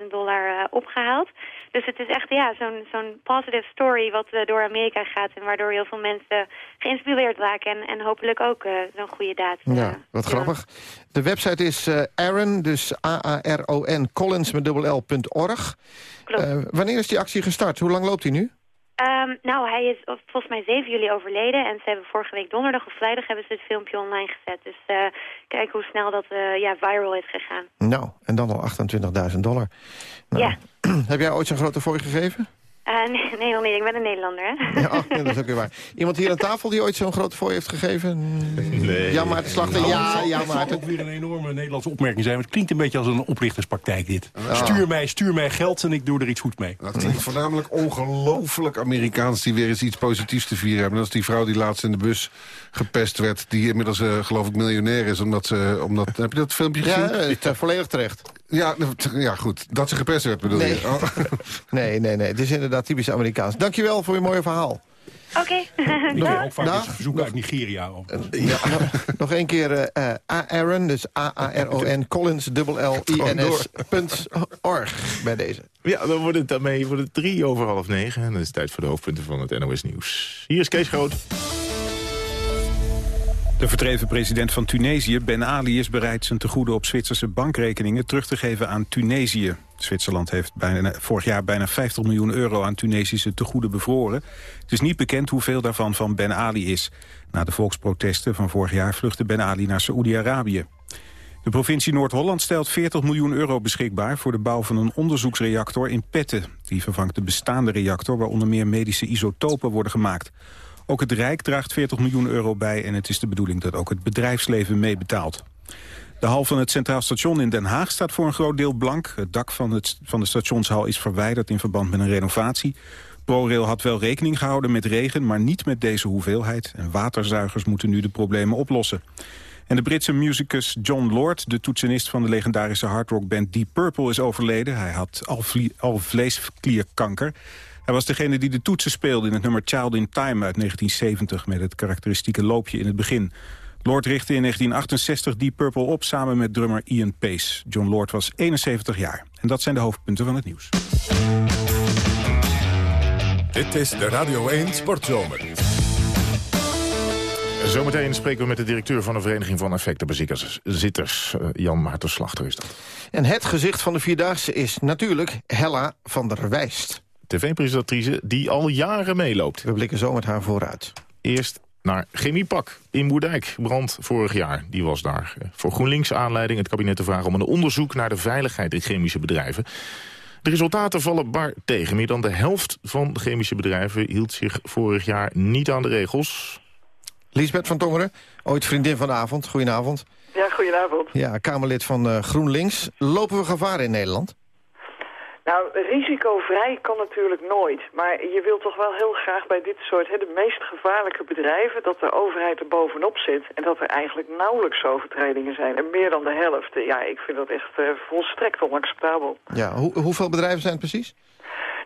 28.000 dollar uh, opgehaald. Dus het is echt ja, zo'n zo'n positive story wat uh, door Amerika gaat... en waardoor heel veel mensen geïnspireerd raken... en, en hopelijk ook uh, zo'n goede daad. ja, wat grappig. De website is Aaron, dus A-A-R-O-N, Collins met dubbel L.org. wanneer is die actie gestart? Hoe lang loopt die nu? Um, nou, hij is volgens mij 7 juli overleden. En ze hebben vorige week donderdag of vrijdag hebben ze het filmpje online gezet. Dus uh, kijk hoe snel dat uh, ja, viral is gegaan. Nou, en dan al 28.000 dollar. Nou, ja. heb jij ooit zo'n grote fooi gegeven? Uh, nee, nee, niet. Ik ben een Nederlander, hè? Ja, oh, dat is ook weer waar. Iemand hier aan tafel die ooit zo'n grote fooi heeft gegeven? Nee. Ja, Maarten Slachter. Nou, ja, ja, ja, maar het ook weer een enorme Nederlandse opmerking zijn. Het klinkt een beetje als een oplichterspraktijk, dit. Ja. Stuur, mij, stuur mij geld en ik doe er iets goed mee. Dat klinkt voornamelijk ongelooflijk Amerikaans... die weer eens iets positiefs te vieren hebben. Dat is die vrouw die laatst in de bus gepest werd... die inmiddels, uh, geloof ik, miljonair is. Omdat ze, omdat, heb je dat filmpje gezien? Ja, het, uh, volledig terecht. Ja, ja, goed. Dat ze gepest werd, bedoel nee. je? Oh. nee, nee, nee. Het is inderdaad typisch Amerikaans. Dankjewel voor je mooie verhaal. Oké. Okay. nog, ook vaak verzoek uit Nigeria. Ja, nog één keer uh, Aaron, dus A-A-R-O-N, Collins, dubbel L-I-N-S.org bij deze. Ja, dan wordt het daarmee voor de drie over half negen. En dan is het tijd voor de hoofdpunten van het NOS Nieuws. Hier is Kees Groot. De verdreven president van Tunesië, Ben Ali, is bereid zijn tegoeden op Zwitserse bankrekeningen terug te geven aan Tunesië. Zwitserland heeft bijna, vorig jaar bijna 50 miljoen euro aan Tunesische tegoeden bevroren. Het is niet bekend hoeveel daarvan van Ben Ali is. Na de volksprotesten van vorig jaar vluchtte Ben Ali naar Saoedi-Arabië. De provincie Noord-Holland stelt 40 miljoen euro beschikbaar... voor de bouw van een onderzoeksreactor in Petten. Die vervangt de bestaande reactor waar onder meer medische isotopen worden gemaakt. Ook het Rijk draagt 40 miljoen euro bij... en het is de bedoeling dat ook het bedrijfsleven meebetaalt. De hal van het Centraal Station in Den Haag staat voor een groot deel blank. Het dak van, het, van de stationshal is verwijderd in verband met een renovatie. ProRail had wel rekening gehouden met regen, maar niet met deze hoeveelheid. En waterzuigers moeten nu de problemen oplossen. En de Britse musicus John Lord, de toetsenist van de legendarische hardrockband Deep Purple, is overleden. Hij had alvleesklierkanker. Hij was degene die de toetsen speelde in het nummer Child in Time uit 1970... met het karakteristieke loopje in het begin. Lord richtte in 1968 Deep Purple op samen met drummer Ian Pace. John Lord was 71 jaar. En dat zijn de hoofdpunten van het nieuws. Dit is de Radio 1 Sportzomer. Zometeen spreken we met de directeur van de Vereniging van Effectenbezitters. Uh, Jan Maarten Slachter is dat. En het gezicht van de Vierdaagse is natuurlijk Hella van der Wijst. TV-presentatrice die al jaren meeloopt. We blikken zo met haar vooruit. Eerst naar Chemiepak in Moerdijk. Brand vorig jaar, die was daar. Voor GroenLinks aanleiding het kabinet te vragen om een onderzoek naar de veiligheid in chemische bedrijven. De resultaten vallen bar tegen. Meer dan de helft van de chemische bedrijven hield zich vorig jaar niet aan de regels. Lisbeth van Tongeren, ooit vriendin van de avond. Goedenavond. Ja, goedenavond. Ja, Kamerlid van uh, GroenLinks. Lopen we gevaar in Nederland? Nou, risicovrij kan natuurlijk nooit. Maar je wilt toch wel heel graag bij dit soort, hè, de meest gevaarlijke bedrijven... dat de overheid er bovenop zit en dat er eigenlijk nauwelijks overtredingen zijn. En meer dan de helft. Ja, ik vind dat echt uh, volstrekt onacceptabel. Ja, hoeveel bedrijven zijn het precies?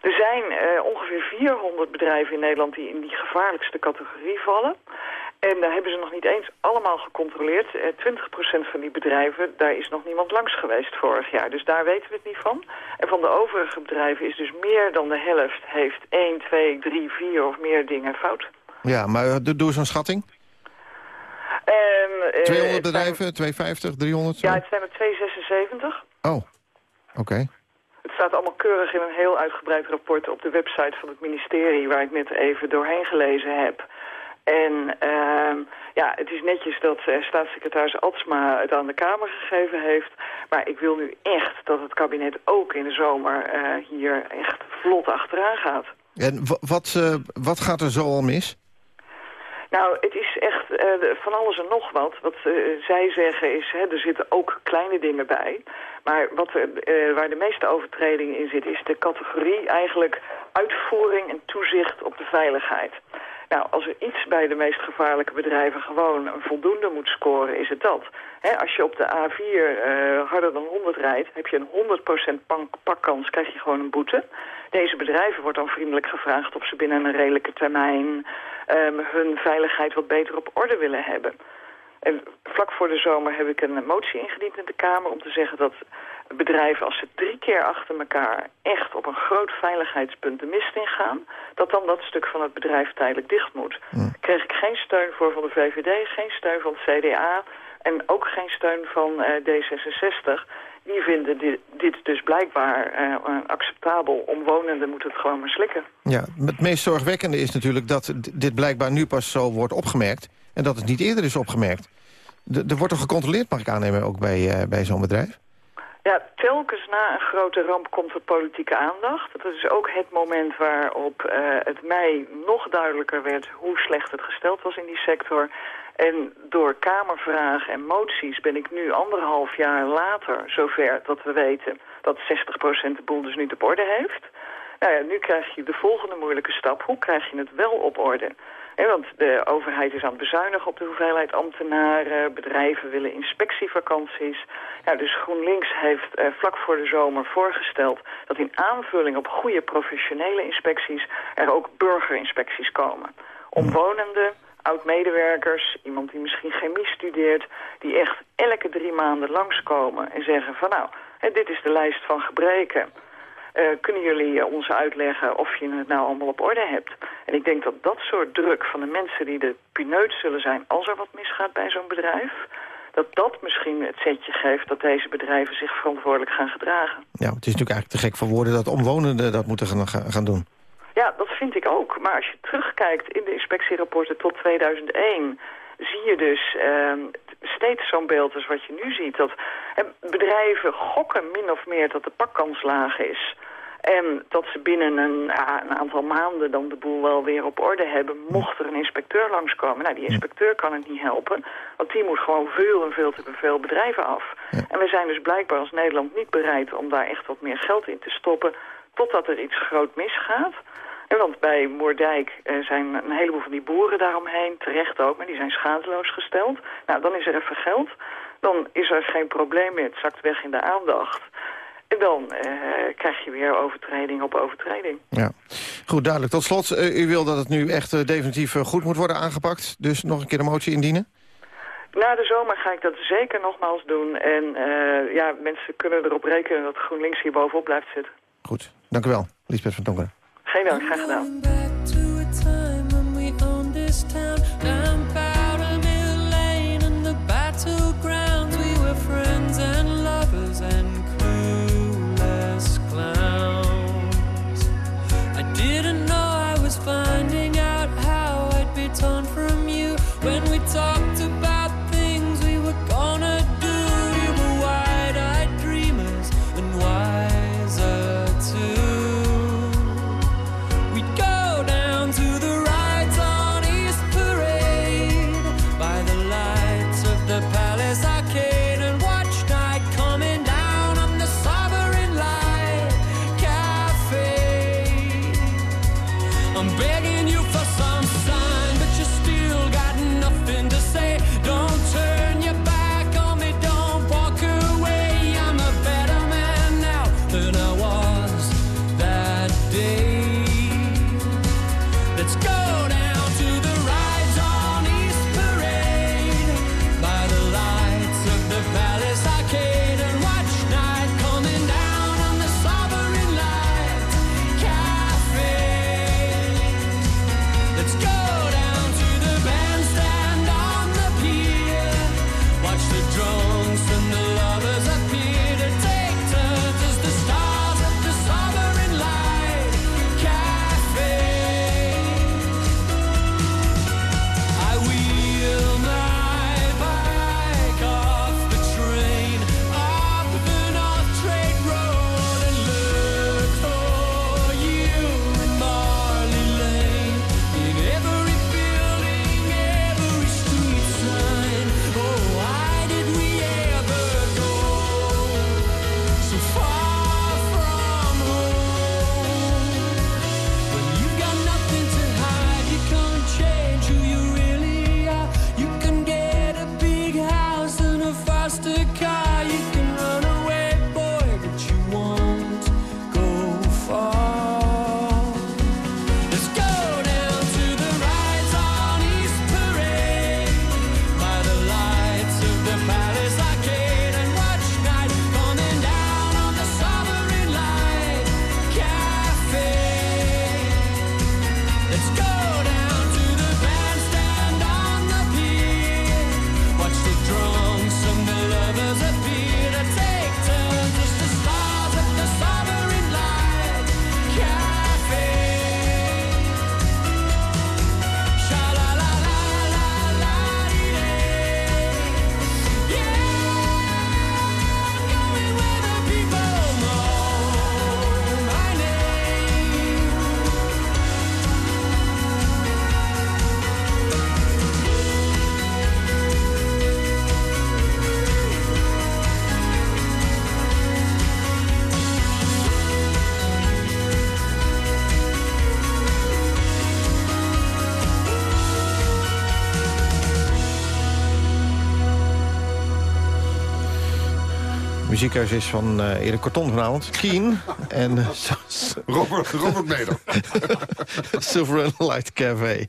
Er zijn uh, ongeveer 400 bedrijven in Nederland die in die gevaarlijkste categorie vallen. En daar hebben ze nog niet eens allemaal gecontroleerd. Eh, 20% van die bedrijven, daar is nog niemand langs geweest vorig jaar. Dus daar weten we het niet van. En van de overige bedrijven is dus meer dan de helft... heeft 1, 2, 3, 4 of meer dingen fout. Ja, maar uh, doe zo'n schatting. Um, 200 uh, bedrijven, 250, 300? Ja, het zijn er 276. Oh, oké. Okay. Het staat allemaal keurig in een heel uitgebreid rapport op de website van het ministerie... waar ik net even doorheen gelezen heb... En uh, ja, het is netjes dat uh, staatssecretaris Atsma het aan de Kamer gegeven heeft. Maar ik wil nu echt dat het kabinet ook in de zomer uh, hier echt vlot achteraan gaat. En wat, uh, wat gaat er zo al mis? Nou, het is echt van alles en nog wat. Wat zij zeggen is, hè, er zitten ook kleine dingen bij. Maar wat er, waar de meeste overtreding in zit, is de categorie eigenlijk uitvoering en toezicht op de veiligheid. Nou, als er iets bij de meest gevaarlijke bedrijven gewoon een voldoende moet scoren, is het dat. als je op de A4 uh, harder dan 100 rijdt, heb je een 100% pak pakkans, krijg je gewoon een boete. Deze bedrijven wordt dan vriendelijk gevraagd of ze binnen een redelijke termijn um, hun veiligheid wat beter op orde willen hebben. En vlak voor de zomer heb ik een motie ingediend in de Kamer om te zeggen dat bedrijven, als ze drie keer achter elkaar echt op een groot veiligheidspunt de mist ingaan, dat dan dat stuk van het bedrijf tijdelijk dicht moet. Hmm. Kreeg ik geen steun voor van de VVD, geen steun van het CDA en ook geen steun van uh, D66. Die vinden dit, dit dus blijkbaar uh, acceptabel. Omwonenden moeten het gewoon maar slikken. Ja, het meest zorgwekkende is natuurlijk dat dit blijkbaar nu pas zo wordt opgemerkt. En dat het niet eerder is opgemerkt. er wordt toch gecontroleerd, mag ik aannemen, ook bij, uh, bij zo'n bedrijf? Ja, telkens na een grote ramp komt er politieke aandacht. Dat is ook het moment waarop uh, het mij nog duidelijker werd hoe slecht het gesteld was in die sector. En door Kamervragen en moties ben ik nu anderhalf jaar later zover dat we weten dat 60% de boel dus niet op orde heeft. Nou ja, nu krijg je de volgende moeilijke stap. Hoe krijg je het wel op orde? Want de overheid is aan het bezuinigen op de hoeveelheid ambtenaren. Bedrijven willen inspectievakanties. Dus GroenLinks heeft eh, vlak voor de zomer voorgesteld... dat in aanvulling op goede professionele inspecties... er ook burgerinspecties komen. Omwonenden, oud-medewerkers, iemand die misschien chemie studeert... die echt elke drie maanden langskomen en zeggen van... nou, dit is de lijst van gebreken... Uh, kunnen jullie uh, ons uitleggen of je het nou allemaal op orde hebt? En ik denk dat dat soort druk van de mensen die de pineut zullen zijn... als er wat misgaat bij zo'n bedrijf... dat dat misschien het zetje geeft dat deze bedrijven zich verantwoordelijk gaan gedragen. Ja, het is natuurlijk eigenlijk te gek voor woorden dat omwonenden dat moeten gaan, gaan doen. Ja, dat vind ik ook. Maar als je terugkijkt in de inspectierapporten tot 2001 zie je dus uh, steeds zo'n beeld als wat je nu ziet. Dat bedrijven gokken min of meer dat de pakkans laag is. En dat ze binnen een, aantal maanden dan de boel wel weer op orde hebben... mocht er een inspecteur langskomen. Nou, die inspecteur kan het niet helpen. Want die moet gewoon veel en veel te veel bedrijven af. En we zijn dus blijkbaar als Nederland niet bereid om daar echt wat meer geld in te stoppen... totdat er iets groot misgaat. Want bij Moerdijk eh, zijn een heleboel van die boeren daaromheen, terecht ook... maar die zijn schadeloos gesteld. Nou, dan is er even geld. Dan is er geen probleem meer. Het zakt weg in de aandacht. En dan eh, krijg je weer overtreding op overtreding. Ja, goed, duidelijk. Tot slot, eh, u wil dat het nu echt definitief goed moet worden aangepakt. Dus nog een keer de motie indienen? Na de zomer ga ik dat zeker nogmaals doen. En ja, mensen kunnen erop rekenen dat GroenLinks hier bovenop blijft zitten. Goed, dank u wel. Lisbeth van Tongeren. Geen dank, graag gedaan. Muziekkeuze is van eh Erik Korton vanavond. Keen en eh, Robert, Robert Meder. Silver Light Café.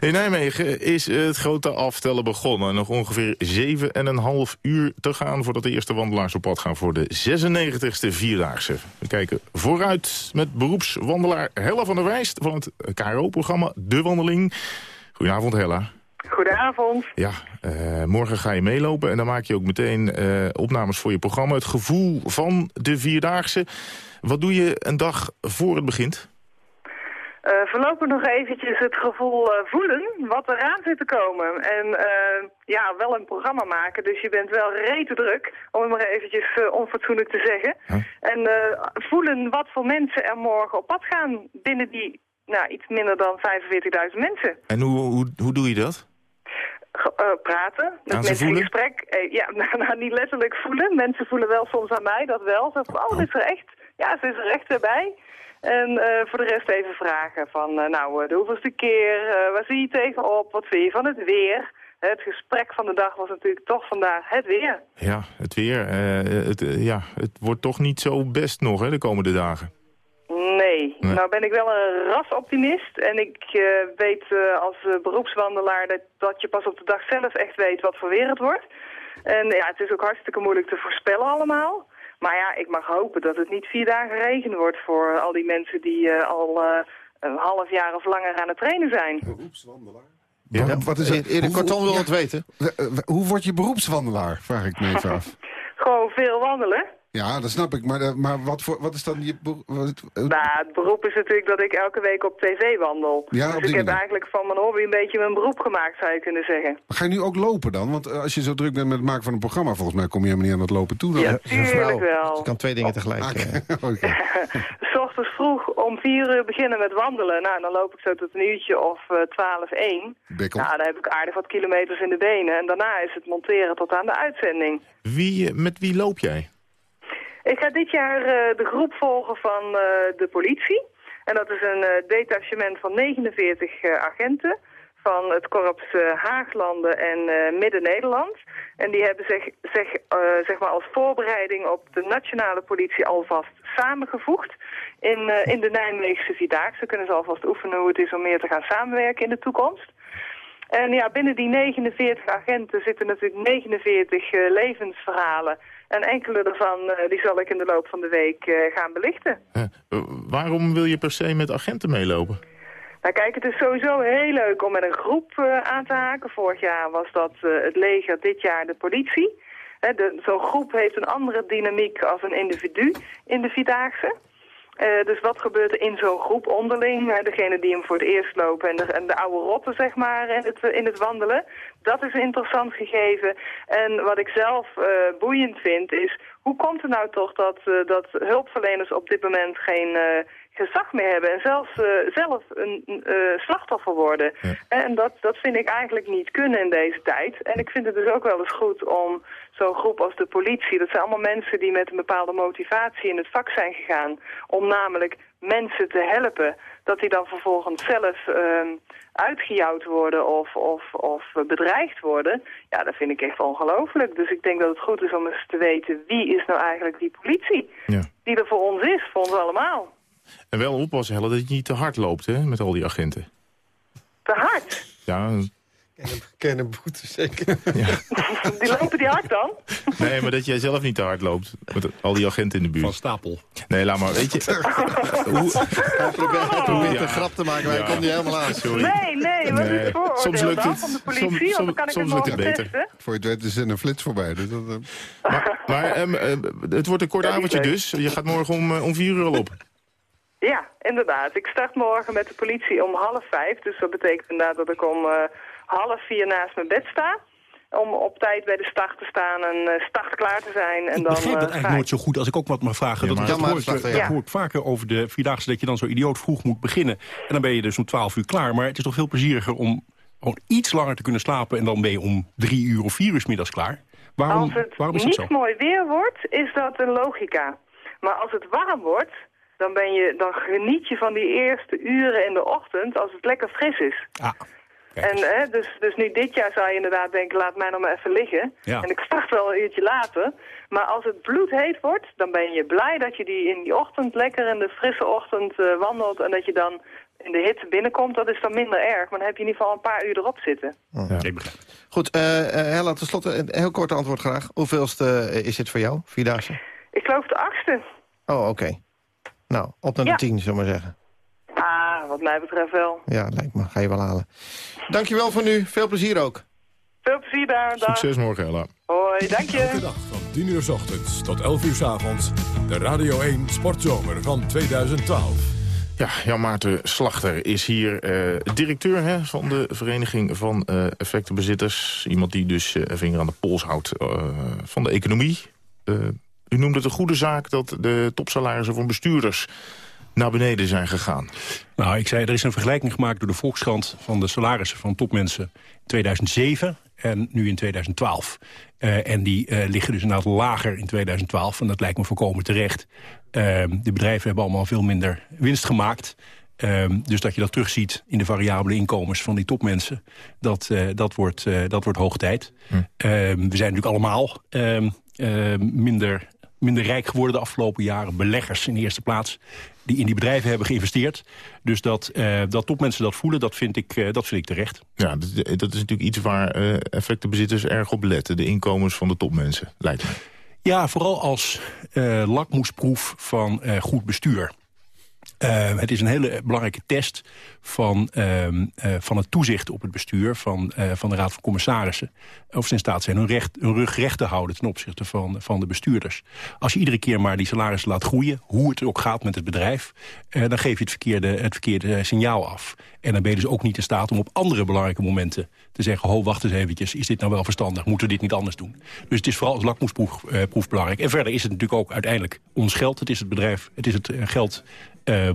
In Nijmegen is het grote aftellen begonnen. Nog ongeveer 7,5 uur te gaan voordat de eerste wandelaars op pad gaan voor de 96e Vierdaagse. We kijken vooruit met beroepswandelaar Hella van der Wijst van het KRO-programma De Wandeling. Goedenavond Hella. Goedenavond. Ja, eh, morgen ga je meelopen en dan maak je ook meteen eh, opnames voor je programma. Het gevoel van de Vierdaagse. Wat doe je een dag voor het begint? Eh, voorlopig nog eventjes het gevoel voelen wat eraan zit te komen. En ja, wel een programma maken, dus je bent wel rete druk, om het maar eventjes onfatsoenlijk te zeggen. En voelen wat voor mensen er morgen op pad gaan binnen die nou, iets minder dan 45.000 mensen. En hoe, hoe, hoe doe je dat? Eh, praten, met ze mensen in voelen? gesprek. Eh, ja, nou, nou, niet letterlijk voelen. Mensen voelen wel soms aan mij, dat wel. Zo van, oh, dit is er echt. Ja, ze is er echt bij. En eh, voor de rest even vragen van, nou, de hoeveelste keer, waar zie je tegenop, wat vind je van het weer? Het gesprek van de dag was natuurlijk toch vandaag het weer. Ja, het weer. het, ja, het wordt toch niet zo best nog hè, de komende dagen. Nee. Nee. nou ben ik wel een rasoptimist. En ik eh, weet eh, als eh, beroepswandelaar dat, dat je pas op de dag zelf echt weet wat voor weer het wordt. En ja, het is ook hartstikke moeilijk te voorspellen allemaal. Maar ja, ik mag hopen dat het niet vier dagen regen wordt voor al die mensen die eh, al eh, een half jaar of langer aan het trainen zijn. Ja, wat is het? Erik wil het weten. Hoe word je beroepswandelaar, vraag ik me even af. Gewoon veel wandelen. Ja, dat snap ik. Maar, eh, maar wat, voor, wat is dan je... beroep- eh, Nou, het beroep is natuurlijk dat ik elke week op tv wandel. Ja, dus ik heb manier. eigenlijk van mijn hobby een beetje mijn beroep gemaakt, zou je kunnen zeggen. Ga je nu ook lopen dan? Want eh, als je zo druk bent met het maken van een programma... volgens mij kom je helemaal niet aan het lopen toe. Dan. Ja, tuurlijk wel. Ze kan twee dingen tegelijk. eh. Oké. S ochtends vroeg om vier uur beginnen met wandelen. Nou, dan loop ik zo tot een uurtje of eh, twaalf, één. Bikkel. Nou, dan heb ik aardig wat kilometers in de benen. En daarna is het monteren tot aan de uitzending. Wie, met wie loop jij? Ik ga dit jaar eh, de groep volgen van eh, de politie. En dat is een eh, detachement van 49 eh, agenten van het korps Haaglanden en Midden-Nederland. En die hebben zich, eh, zeg maar als voorbereiding op de nationale politie alvast samengevoegd. In, in de Nijmeegse Vierdaagse kunnen ze alvast oefenen hoe het is om meer te gaan samenwerken in de toekomst. En ja, binnen die 49 agenten zitten natuurlijk 49 eh, levensverhalen. En enkele daarvan eh, die zal ik in de loop van de week eh, gaan belichten. Eh, waarom wil je per se met agenten meelopen? Nou kijk, het is sowieso heel leuk om met een groep aan te haken. Vorig jaar was dat het leger, dit jaar de politie. Zo'n groep heeft een andere dynamiek als een individu in de Vierdaagse. Eh, dus wat gebeurt er in zo'n groep onderling? Hè, degene die hem voor het eerst lopen en de, en de oude rotten, zeg maar, in het, in het wandelen. Dat is een interessant gegeven. En wat ik zelf eh, boeiend vind is... hoe komt het nou toch dat, dat hulpverleners op dit moment geen gezag meer hebben... en zelfs eh, zelf een eh, slachtoffer worden? En dat, dat vind ik eigenlijk niet kunnen in deze tijd. En ik vind het dus ook wel eens goed om zo'n groep als de politie... dat zijn allemaal mensen die met een bepaalde motivatie in het vak zijn gegaan... om namelijk mensen te helpen... dat die dan vervolgens zelf ehm, uitgejouwd worden of, of, of bedreigd worden... ja, dat vind ik echt ongelooflijk. Dus ik denk dat het goed is om eens te weten... wie is nou eigenlijk die politie die er voor ons is, voor ons allemaal. En wel oppassen, Helle, dat je niet te hard loopt hè, met al die agenten. Te hard. Ja, Kennen boete zeker. Die lopen die hard dan? nee, maar dat jij zelf niet te hard loopt. Met al die agenten in de buurt. Van stapel. Nee, laat maar. Weet je... hoe... Hij probeert, hij probeert Ja. een grap te maken, maar hij Ja. komt niet helemaal aan. Sorry. Nee, nee, wat is Nee. het Soms lukt het. van de politie? Soms- Want dan soms- kan ik het lukt het beter. testen. Voor je het weet is er een flits voorbij. Dus dat, eh, Maar ehm, eh, het wordt een kort Ja, avondje dus. Je gaat morgen om, eh, om vier uur al op. Ja, inderdaad. Ik start morgen met de politie om half vijf. Dus dat betekent inderdaad dat ik om eh, half vier naast mijn bed sta. Om op tijd bij de start te staan en eh, start klaar te zijn. En Ik dan, begrijp dat eh, eigenlijk ga nooit zo goed als ik ook wat mag vragen. dat, dat hoor, ik, slachter, ja. hoor ik vaker over de Vierdaagse dat je dan zo idioot vroeg moet beginnen. En dan ben je dus om 12 uur klaar. Maar het is toch veel plezieriger om gewoon iets langer te kunnen slapen... en dan ben je om drie uur of vier uur 's middags klaar. Waarom, Als het waarom is dat niet zo? mooi weer wordt, is dat een logica. Maar als het warm wordt, dan, ben je, dan geniet je van die eerste uren in de ochtend als het lekker fris is. Ah, en hè, dus, dus nu dit jaar zou je inderdaad denken, laat mij nog maar even liggen. Ja. En ik start wel een uurtje later. Maar als het bloedheet wordt, dan ben je blij dat je die in die ochtend lekker in de frisse ochtend eh, wandelt. En dat je dan in de hitte binnenkomt, dat is dan minder erg. Maar dan heb je in ieder geval een paar uur erop zitten. Ik begrijp. Goed, eh eh, Hella, tenslotte een heel kort antwoord graag. Hoeveelste is dit voor jou, Vierdaagse? Ik geloof de achtste. Oh, oké. Nou, op naar de Ja. tien, zullen we maar zeggen. Ah, wat mij betreft wel. Ja, lijkt me. Ga je wel halen. Dankjewel voor nu. Veel plezier ook. Veel plezier daar. Dag. Succes morgen, Ella. Hoi, dank je. Elke dag van 10 uur s ochtends tot 11 uur s avonds. De Radio 1 Sportzomer van 2012. Ja, Jan Maarten Slachter is hier eh, directeur hè, van de Vereniging van eh, Effectenbezitters. Iemand die dus uh, vinger aan de pols houdt van de economie. U noemde het een goede zaak dat de topsalarissen van bestuurders naar beneden zijn gegaan. Nou, ik zei, er is een vergelijking gemaakt door de Volkskrant... van de salarissen van topmensen in 2007 en nu in 2012. Uh, en die uh, liggen dus inderdaad lager in 2012. En dat lijkt me voorkomen terecht. Uh, de bedrijven hebben allemaal veel minder winst gemaakt. Dus dat je dat terugziet in de variabele inkomens van die topmensen... dat, eh, dat, wordt, dat wordt hoog tijd. Hm. We zijn natuurlijk allemaal minder minder rijk geworden de afgelopen jaren. Beleggers in de eerste plaats die in die bedrijven hebben geïnvesteerd. Dus dat, uh, dat topmensen dat voelen, dat vind ik, uh, dat vind ik terecht. Ja, dat, dat is natuurlijk iets waar uh, effectenbezitters erg op letten. De inkomens van de topmensen, lijkt mij. Ja, vooral als lakmoesproef van goed bestuur. Uh, het is een hele belangrijke test van, uh, uh, van het toezicht op het bestuur van, van de Raad van Commissarissen. Of ze in staat zijn hun, recht, hun rug recht te houden ten opzichte van, van de bestuurders. Als je iedere keer maar die salarissen laat groeien, hoe het ook gaat met het bedrijf... dan geef je het verkeerde, het verkeerde signaal af. En dan ben je dus ook niet in staat om op andere belangrijke momenten te zeggen... ho, wacht eens eventjes, is dit nou wel verstandig? Moeten we dit niet anders doen? Dus het is vooral als lakmoesproef proef belangrijk. En verder is het natuurlijk ook uiteindelijk ons geld. Het is het bedrijf, het is het geld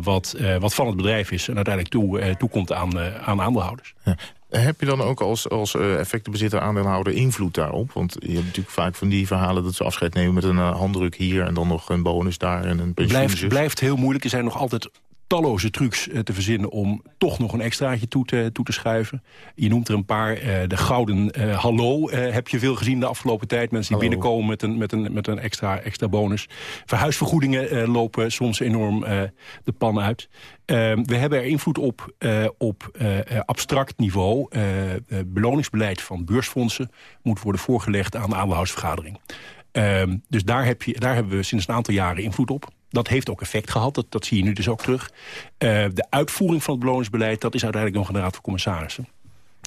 wat, uh, wat van het bedrijf is... en uiteindelijk toe, uh, toekomt aan, aan aandeelhouders. Ja. Heb je dan ook als, als effectenbezitter aandeelhouder invloed daarop? Want je hebt natuurlijk vaak van die verhalen dat ze afscheid nemen... met een handdruk hier en dan nog een bonus daar en een pensioen. Blijft, blijft heel moeilijk. Er zijn nog altijd talloze trucs eh, te verzinnen om toch nog een extraatje toe te, toe te schuiven. Je noemt er een paar. Eh, de gouden uh, hallo heb je veel gezien de afgelopen tijd. Mensen die hallo. binnenkomen met een, met een, met een extra, extra bonus. Verhuisvergoedingen lopen soms enorm de pan uit. Ehm, we hebben er invloed op op abstract niveau. beloningsbeleid van beursfondsen moet worden voorgelegd aan de aandeelhoudersvergadering. Ehm, dus daar, heb je, daar hebben we sinds een aantal jaren invloed op. Dat heeft ook effect gehad, dat, dat zie je nu dus ook terug. Uh, de uitvoering van het beloningsbeleid, dat is uiteindelijk nog een raad van commissarissen.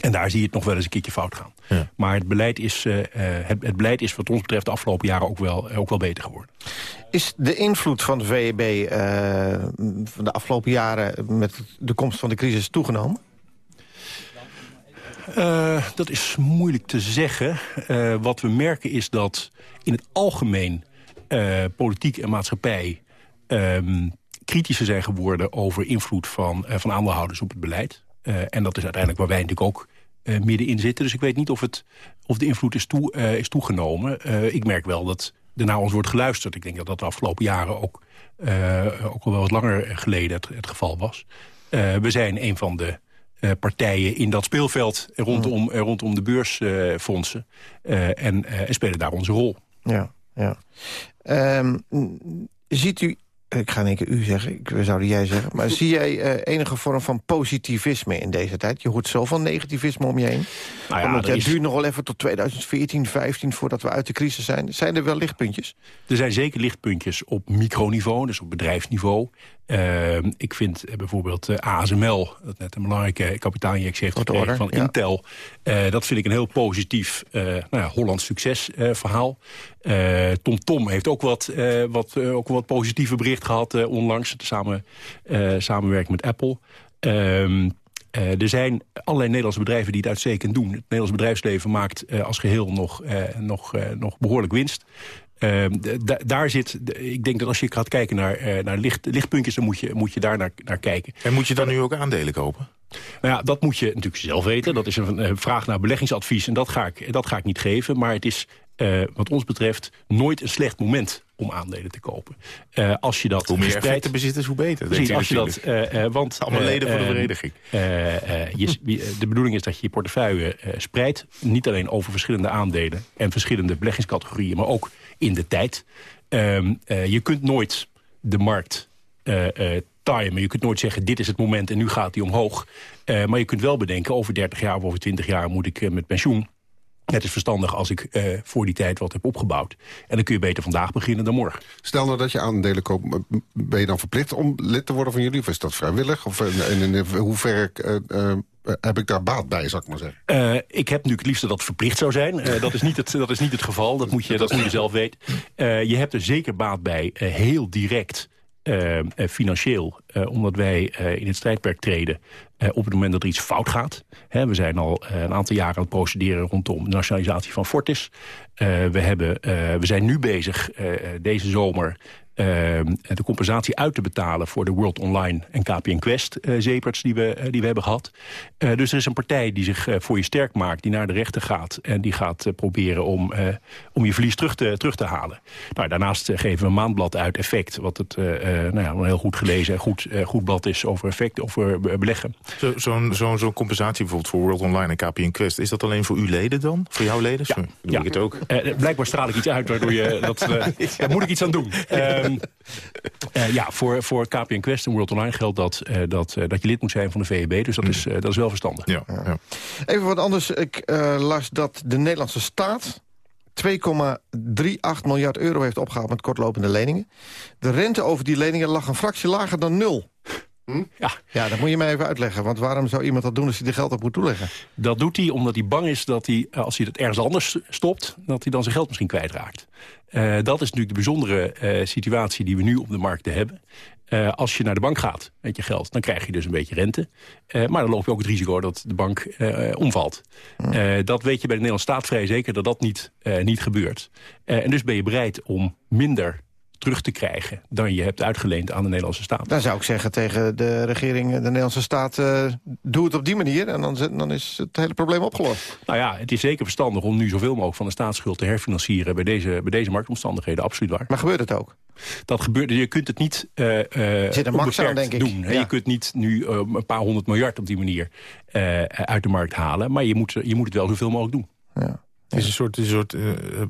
En daar zie je het nog wel eens een keertje fout gaan. Ja. Maar het beleid, is, uh, het, het, beleid is wat ons betreft de afgelopen jaren ook wel, ook wel beter geworden. Is de invloed van de VEB uh, van de afgelopen jaren... met de komst van de crisis toegenomen? Uh, dat is moeilijk te zeggen. Uh, wat we merken is dat in het algemeen uh, politiek en maatschappij um, kritischer zijn geworden over invloed van, uh, van aandeelhouders op het beleid. Uh, en dat is uiteindelijk waar wij natuurlijk ook uh, middenin zitten. Dus ik weet niet of, het, of de invloed is, toe, is toegenomen. ik merk wel dat er naar ons wordt geluisterd. Ik denk dat dat de afgelopen jaren ook, ook al wel wat langer geleden het, het geval was. we zijn een van de partijen in dat speelveld rondom, mm. rondom de beursfondsen. en, en spelen daar onze rol. Ja, ja. Um, ziet u ik ga in één keer u zeggen, ik zouden jij zeggen. Maar zie jij uh, enige vorm van positivisme in deze tijd? Je hoort zoveel negativisme om je heen. Nou ja, Omdat het is... duurt nog wel even tot 2014, 15 voordat we uit de crisis zijn. Zijn er wel lichtpuntjes? Er zijn zeker lichtpuntjes op microniveau, dus op bedrijfsniveau. Uh, ik vind uh, bijvoorbeeld uh, ASML, dat net een belangrijke kapitaalinjectie heeft gekregen van ja. Intel. dat vind ik een heel positief nou ja, Hollands succesverhaal. TomTom Tom heeft ook wat, wat, ook wat positieve berichten gehad onlangs. Samen, samenwerking met Apple. Uh, er zijn allerlei Nederlandse bedrijven die het uitstekend doen. Het Nederlands bedrijfsleven maakt uh, als geheel nog, uh, nog, uh, nog behoorlijk winst. Ehm, daar zit, ik denk dat als je gaat kijken naar, eh, naar licht, lichtpuntjes... dan moet je, moet je daar naar, naar kijken. En moet je dan nu ook aandelen kopen? Nou ja, dat moet je natuurlijk zelf weten. Dat is een, vraag naar beleggingsadvies en dat ga ik, dat ga ik niet geven. Maar het is uh, wat ons betreft nooit een slecht moment om aandelen te kopen. Uh, als je dat hoe meer gespreid... bezitters, hoe beter. Precies, als je dat, uh, want, Allemaal leden voor de vereniging. Je, de bedoeling is dat je je portefeuille spreidt. Niet alleen over verschillende aandelen en verschillende beleggingscategorieën... maar ook in de tijd. Um, uh, je kunt nooit de markt uh, timen. Je kunt nooit zeggen, dit is het moment en nu gaat die omhoog. maar je kunt wel bedenken, over 30 jaar of over 20 jaar moet ik met pensioen. Het is verstandig als ik voor die tijd wat heb opgebouwd. En dan kun je beter vandaag beginnen dan morgen. Stel nou dat je aandelen koopt, ben je dan verplicht om lid te worden van jullie? Of is dat vrijwillig? Of in, in, hoeverre uh, heb ik daar baat bij, zou ik maar zeggen? Uh, ik heb nu het liefste dat het verplicht zou zijn. Uh, dat, is niet het, dat is niet het geval, dat moet je, dat moet je zelf weten. Uh, je hebt er zeker baat bij, heel direct... eh, eh, financieel, eh, omdat wij eh, in het strijdperk treden... eh, op het moment dat er iets fout gaat. Hè, we zijn al eh, een aantal jaren aan het procederen rondom de nationalisatie van Fortis. Eh, we, hebben, eh, we zijn nu bezig eh, deze zomer eh, de compensatie uit te betalen... voor de World Online en KPN Quest eh zeeperts die we, eh, die we hebben gehad. Eh, dus er is een partij die zich eh, voor je sterk maakt... die naar de rechter gaat en die gaat eh, proberen om, eh, om je verlies terug te, terug te halen. Nou, daarnaast eh, geven we een maandblad uit Effect... wat het eh, eh, nou ja, een heel goed gelezen en goed, eh, goed blad is over effect, over be- beleggen. Zo- Zo'n zo'n zo'n compensatie bijvoorbeeld voor World Online en KPN Quest... is dat alleen voor uw leden dan? Voor jouw leden? Sorry, doe ik het ook. Eh, blijkbaar straal ik iets uit waardoor je... Dat, eh, Daar moet ik iets aan doen. Eh, ja, voor, voor KPN Quest en World Online geldt dat, eh, dat, eh, dat je lid moet zijn van de VEB. Dus dat, is, eh, dat is wel verstandig. Ja, ja. Even wat anders. Ik eh, las dat de Nederlandse staat 2,38 miljard euro heeft opgehaald met kortlopende leningen. De rente over die leningen lag een fractie lager dan nul. Ja. ja, dat moet je mij even uitleggen. Want waarom zou iemand dat doen als hij er geld op moet toeleggen? Dat doet hij omdat hij bang is dat hij, eh, als hij het ergens anders stopt... dat hij dan zijn geld misschien kwijtraakt. Eh, dat is natuurlijk de bijzondere eh, situatie die we nu op de markten hebben. Als je naar de bank gaat met je geld, dan krijg je dus een beetje rente. Maar dan loop je ook het risico dat de bank omvalt. Eh, dat weet je bij de Nederlandse staat vrij zeker dat dat niet, niet gebeurt. En dus ben je bereid om minder terug te krijgen dan je hebt uitgeleend aan de Nederlandse staat. Dan zou ik zeggen tegen de regering, de Nederlandse staat... eh, doe het op die manier en dan, dan is het hele probleem opgelost. Nou ja, het is zeker verstandig om nu zoveel mogelijk van de staatsschuld te herfinancieren bij deze, bij deze marktomstandigheden, absoluut waar. Maar gebeurt het ook? Dat gebeurt, je kunt het niet eh eh, zit aan, denk ik. doen. Ja. Je kunt niet nu eh, een paar honderd miljard op die manier eh, uit de markt halen, maar je moet, je moet het wel zoveel mogelijk doen. Het is een soort, een soort eh, eh,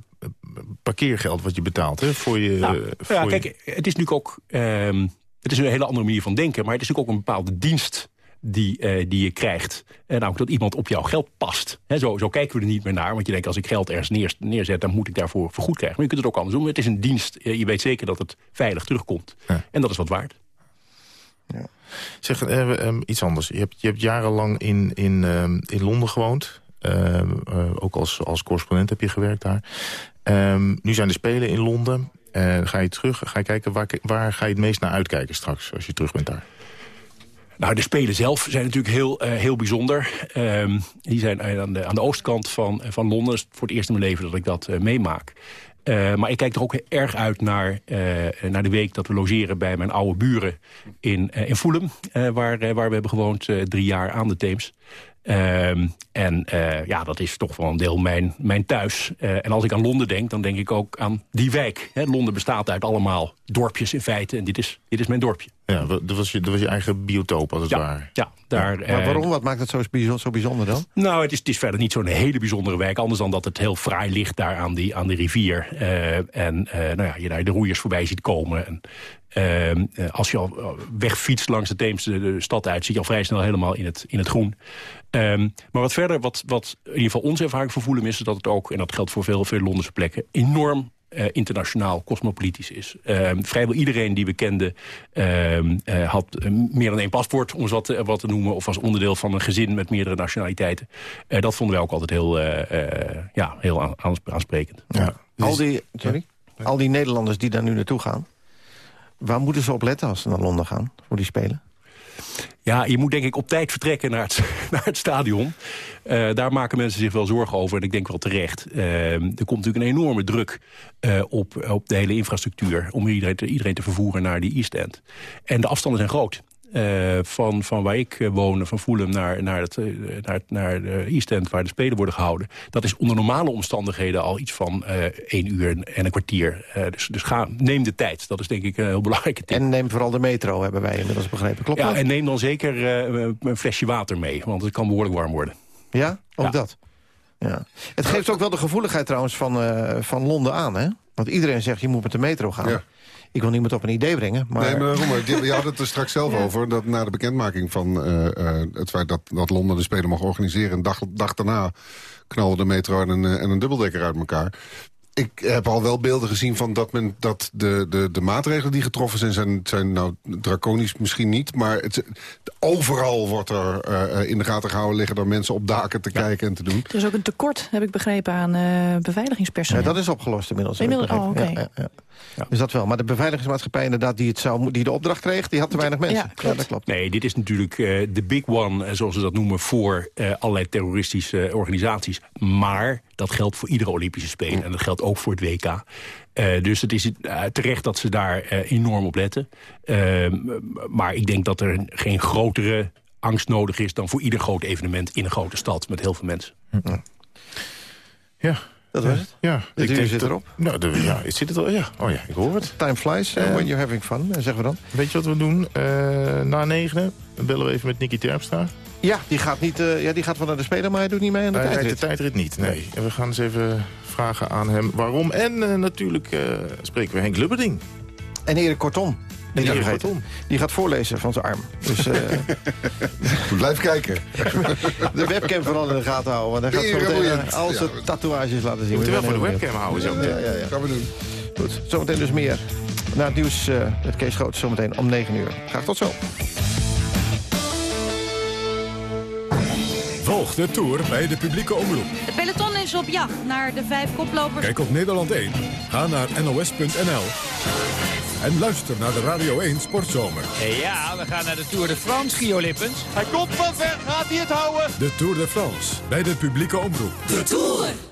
parkeergeld wat je betaalt hè, voor je... Nou, eh, voor ja, kijk, het is natuurlijk ook ehm, het is een hele andere manier van denken, maar het is natuurlijk ook een bepaalde dienst die, eh, die je krijgt. En namelijk dat iemand op jouw geld past. Hè, zo, zo kijken we er niet meer naar. Want je denkt, als ik geld ergens neer, neerzet... dan moet ik daarvoor vergoed krijgen. Maar je kunt het ook anders doen. Het is een dienst. Eh, Je weet zeker dat het veilig terugkomt. En dat is wat waard. Zeg, eh, eh, iets anders. Je hebt, je hebt jarenlang in, in, eh, in Londen gewoond. Eh, eh, ook als, als correspondent heb je gewerkt daar. Eh, nu zijn de Spelen in Londen. Eh, ga je terug, ga je kijken, waar, waar ga je het meest naar uitkijken straks... als je terug bent daar? Nou, de Spelen zelf zijn natuurlijk heel, eh, heel bijzonder. Ehm, die zijn eh, aan de, aan de oostkant van, van Londen. Het is voor het eerst in mijn leven dat ik dat meemaak. Maar ik kijk er ook erg uit naar, naar de week dat we logeren bij mijn oude buren in, in Fulham. waar, waar we hebben gewoond drie jaar aan de Theems. Ehm, en eh, ja, dat is toch wel een deel mijn, mijn thuis. Eh, en als ik aan Londen denk, dan denk ik ook aan die wijk. Hè, Londen bestaat uit allemaal dorpjes in feite. En dit is, dit is mijn dorpje. Ja, dat was je, dat was je eigen biotoop als het ware. Ja, daar, Maar eh, waarom? Wat maakt het zo bijzonder, zo bijzonder dan? nou, het is, het is verder niet zo'n hele bijzondere wijk. Anders dan dat het heel fraai ligt daar aan, die, aan de rivier. Eh, en eh, nou ja, je daar de roeiers voorbij ziet komen. En, ehm, eh, als je al eh, wegfietst langs de Theems de, de stad uit... zit je al vrij snel helemaal in het, in het groen. Ehm, maar wat verder, wat, wat in ieder geval onze ervaring voor Voelem is... is dat het ook, en dat geldt voor veel, veel Londense plekken... enorm eh, internationaal, cosmopolitisch is. Ehm, vrijwel iedereen die we kenden ehm, eh, had eh, meer dan één paspoort, om eens wat, te- wat te noemen... of was onderdeel van een gezin met meerdere nationaliteiten. Eh, dat vonden wij ook altijd heel, eh, eh, ja, heel aan- aans- aansprekend. Al die, sorry? Al die Nederlanders die daar nu naartoe gaan... waar moeten ze op letten als ze naar Londen gaan voor die Spelen? Ja, je moet denk ik op tijd vertrekken naar het, naar het stadion. Eh, daar maken mensen zich wel zorgen over en ik denk wel terecht. Eh, er komt natuurlijk een enorme druk eh, op, op de hele infrastructuur... om iedereen te, iedereen te vervoeren naar die East End. En de afstanden zijn groot. Eh, van, van waar ik eh, woon, van Fulham naar, naar, het, eh, naar, het- naar de East End... waar de Spelen worden gehouden. Dat is onder normale omstandigheden al iets van eh één uur en een kwartier. Eh, dus dus ga, neem de tijd. Dat is denk ik een heel belangrijke tip. En neem vooral de metro, hebben wij inmiddels begrepen. Klopt Ja, dat? en neem dan zeker eh, een flesje water mee, want het kan behoorlijk warm worden. Ja, ook Ja. dat. Ja. Het geeft ook wel de gevoeligheid trouwens van, eh, van Londen aan, hè? Want iedereen zegt, je moet met de metro gaan. Ja. Ik wil niemand op een idee brengen, maar... Nee, maar daarom, die- je had het er straks zelf over... dat na de bekendmaking van eh, eh, het feit dat, dat Londen de Spelen mag organiseren... een dag, dag daarna knalde de metro en een, eh, en een dubbeldekker uit elkaar. ik heb al wel beelden gezien van dat, men, dat de, de, de maatregelen die getroffen zijn... zijn, zijn nou draconisch misschien niet, maar het, overal wordt er uh, in de gaten gehouden... liggen er mensen op daken te kijken en te doen. Er is ook een tekort, heb ik begrepen, aan uh, beveiligingspersoneel. Ja, dat is opgelost inmiddels. Inmiddels, oh, oké. Okay. Ja, ja. Dus dat wel. Maar de beveiligingsmaatschappij inderdaad die, het zou, die de opdracht kreeg... die had te weinig mensen. Ja, dat klopt. Nee, dit is natuurlijk uh, de big one, uh, zoals ze dat noemen... voor uh, allerlei terroristische organisaties. Maar dat geldt voor iedere Olympische Spelen. En dat geldt ook voor het WK. dus het is terecht dat ze daar enorm op letten. Ehm, maar ik denk dat er geen grotere angst nodig is... dan voor ieder groot evenement in een grote stad met heel veel mensen. Ja, dat was het? Ja. De duur zit erop. Nou, de, ja, zit het al? Ja. Oh ja, ik hoor het. Time flies uh, when you're having fun, zeggen we dan. Weet je wat we doen? Uh, na negenen bellen we even met Nicky Terpstra. Ja, die gaat, niet, uh, ja, die gaat wel naar de Spelen, maar hij doet niet mee aan de hij tijdrit. de tijdrit niet, nee. En we gaan eens even vragen aan hem waarom. En natuurlijk spreken we Henk Lubberding. En Erik Kortom. En Erik Kortom. Die gaat voorlezen van zijn arm. Dus, uh... Blijf kijken. de webcam vooral in de gaten houden. Want hij gaat zo meteen uh, al zijn ja. tatoeages laten zien. Je moet wel voor de webcam houden zo meteen. Ja, ja, ja. Gaan we doen. Goed, zometeen dus meer. Na het nieuws uh, met Kees Groot zometeen om 9 uur. Graag tot zo. Volg de Tour bij de publieke omroep. De peloton is op jacht naar de vijf koplopers. Kijk op Nederland 1. Ga naar nos.nl. En luister naar de Radio 1 Sportzomer. Ja, we gaan naar de Tour de France, Gio Lippens. Hij komt van ver, gaat hij het houden? De Tour de France, bij de publieke omroep. De Tour!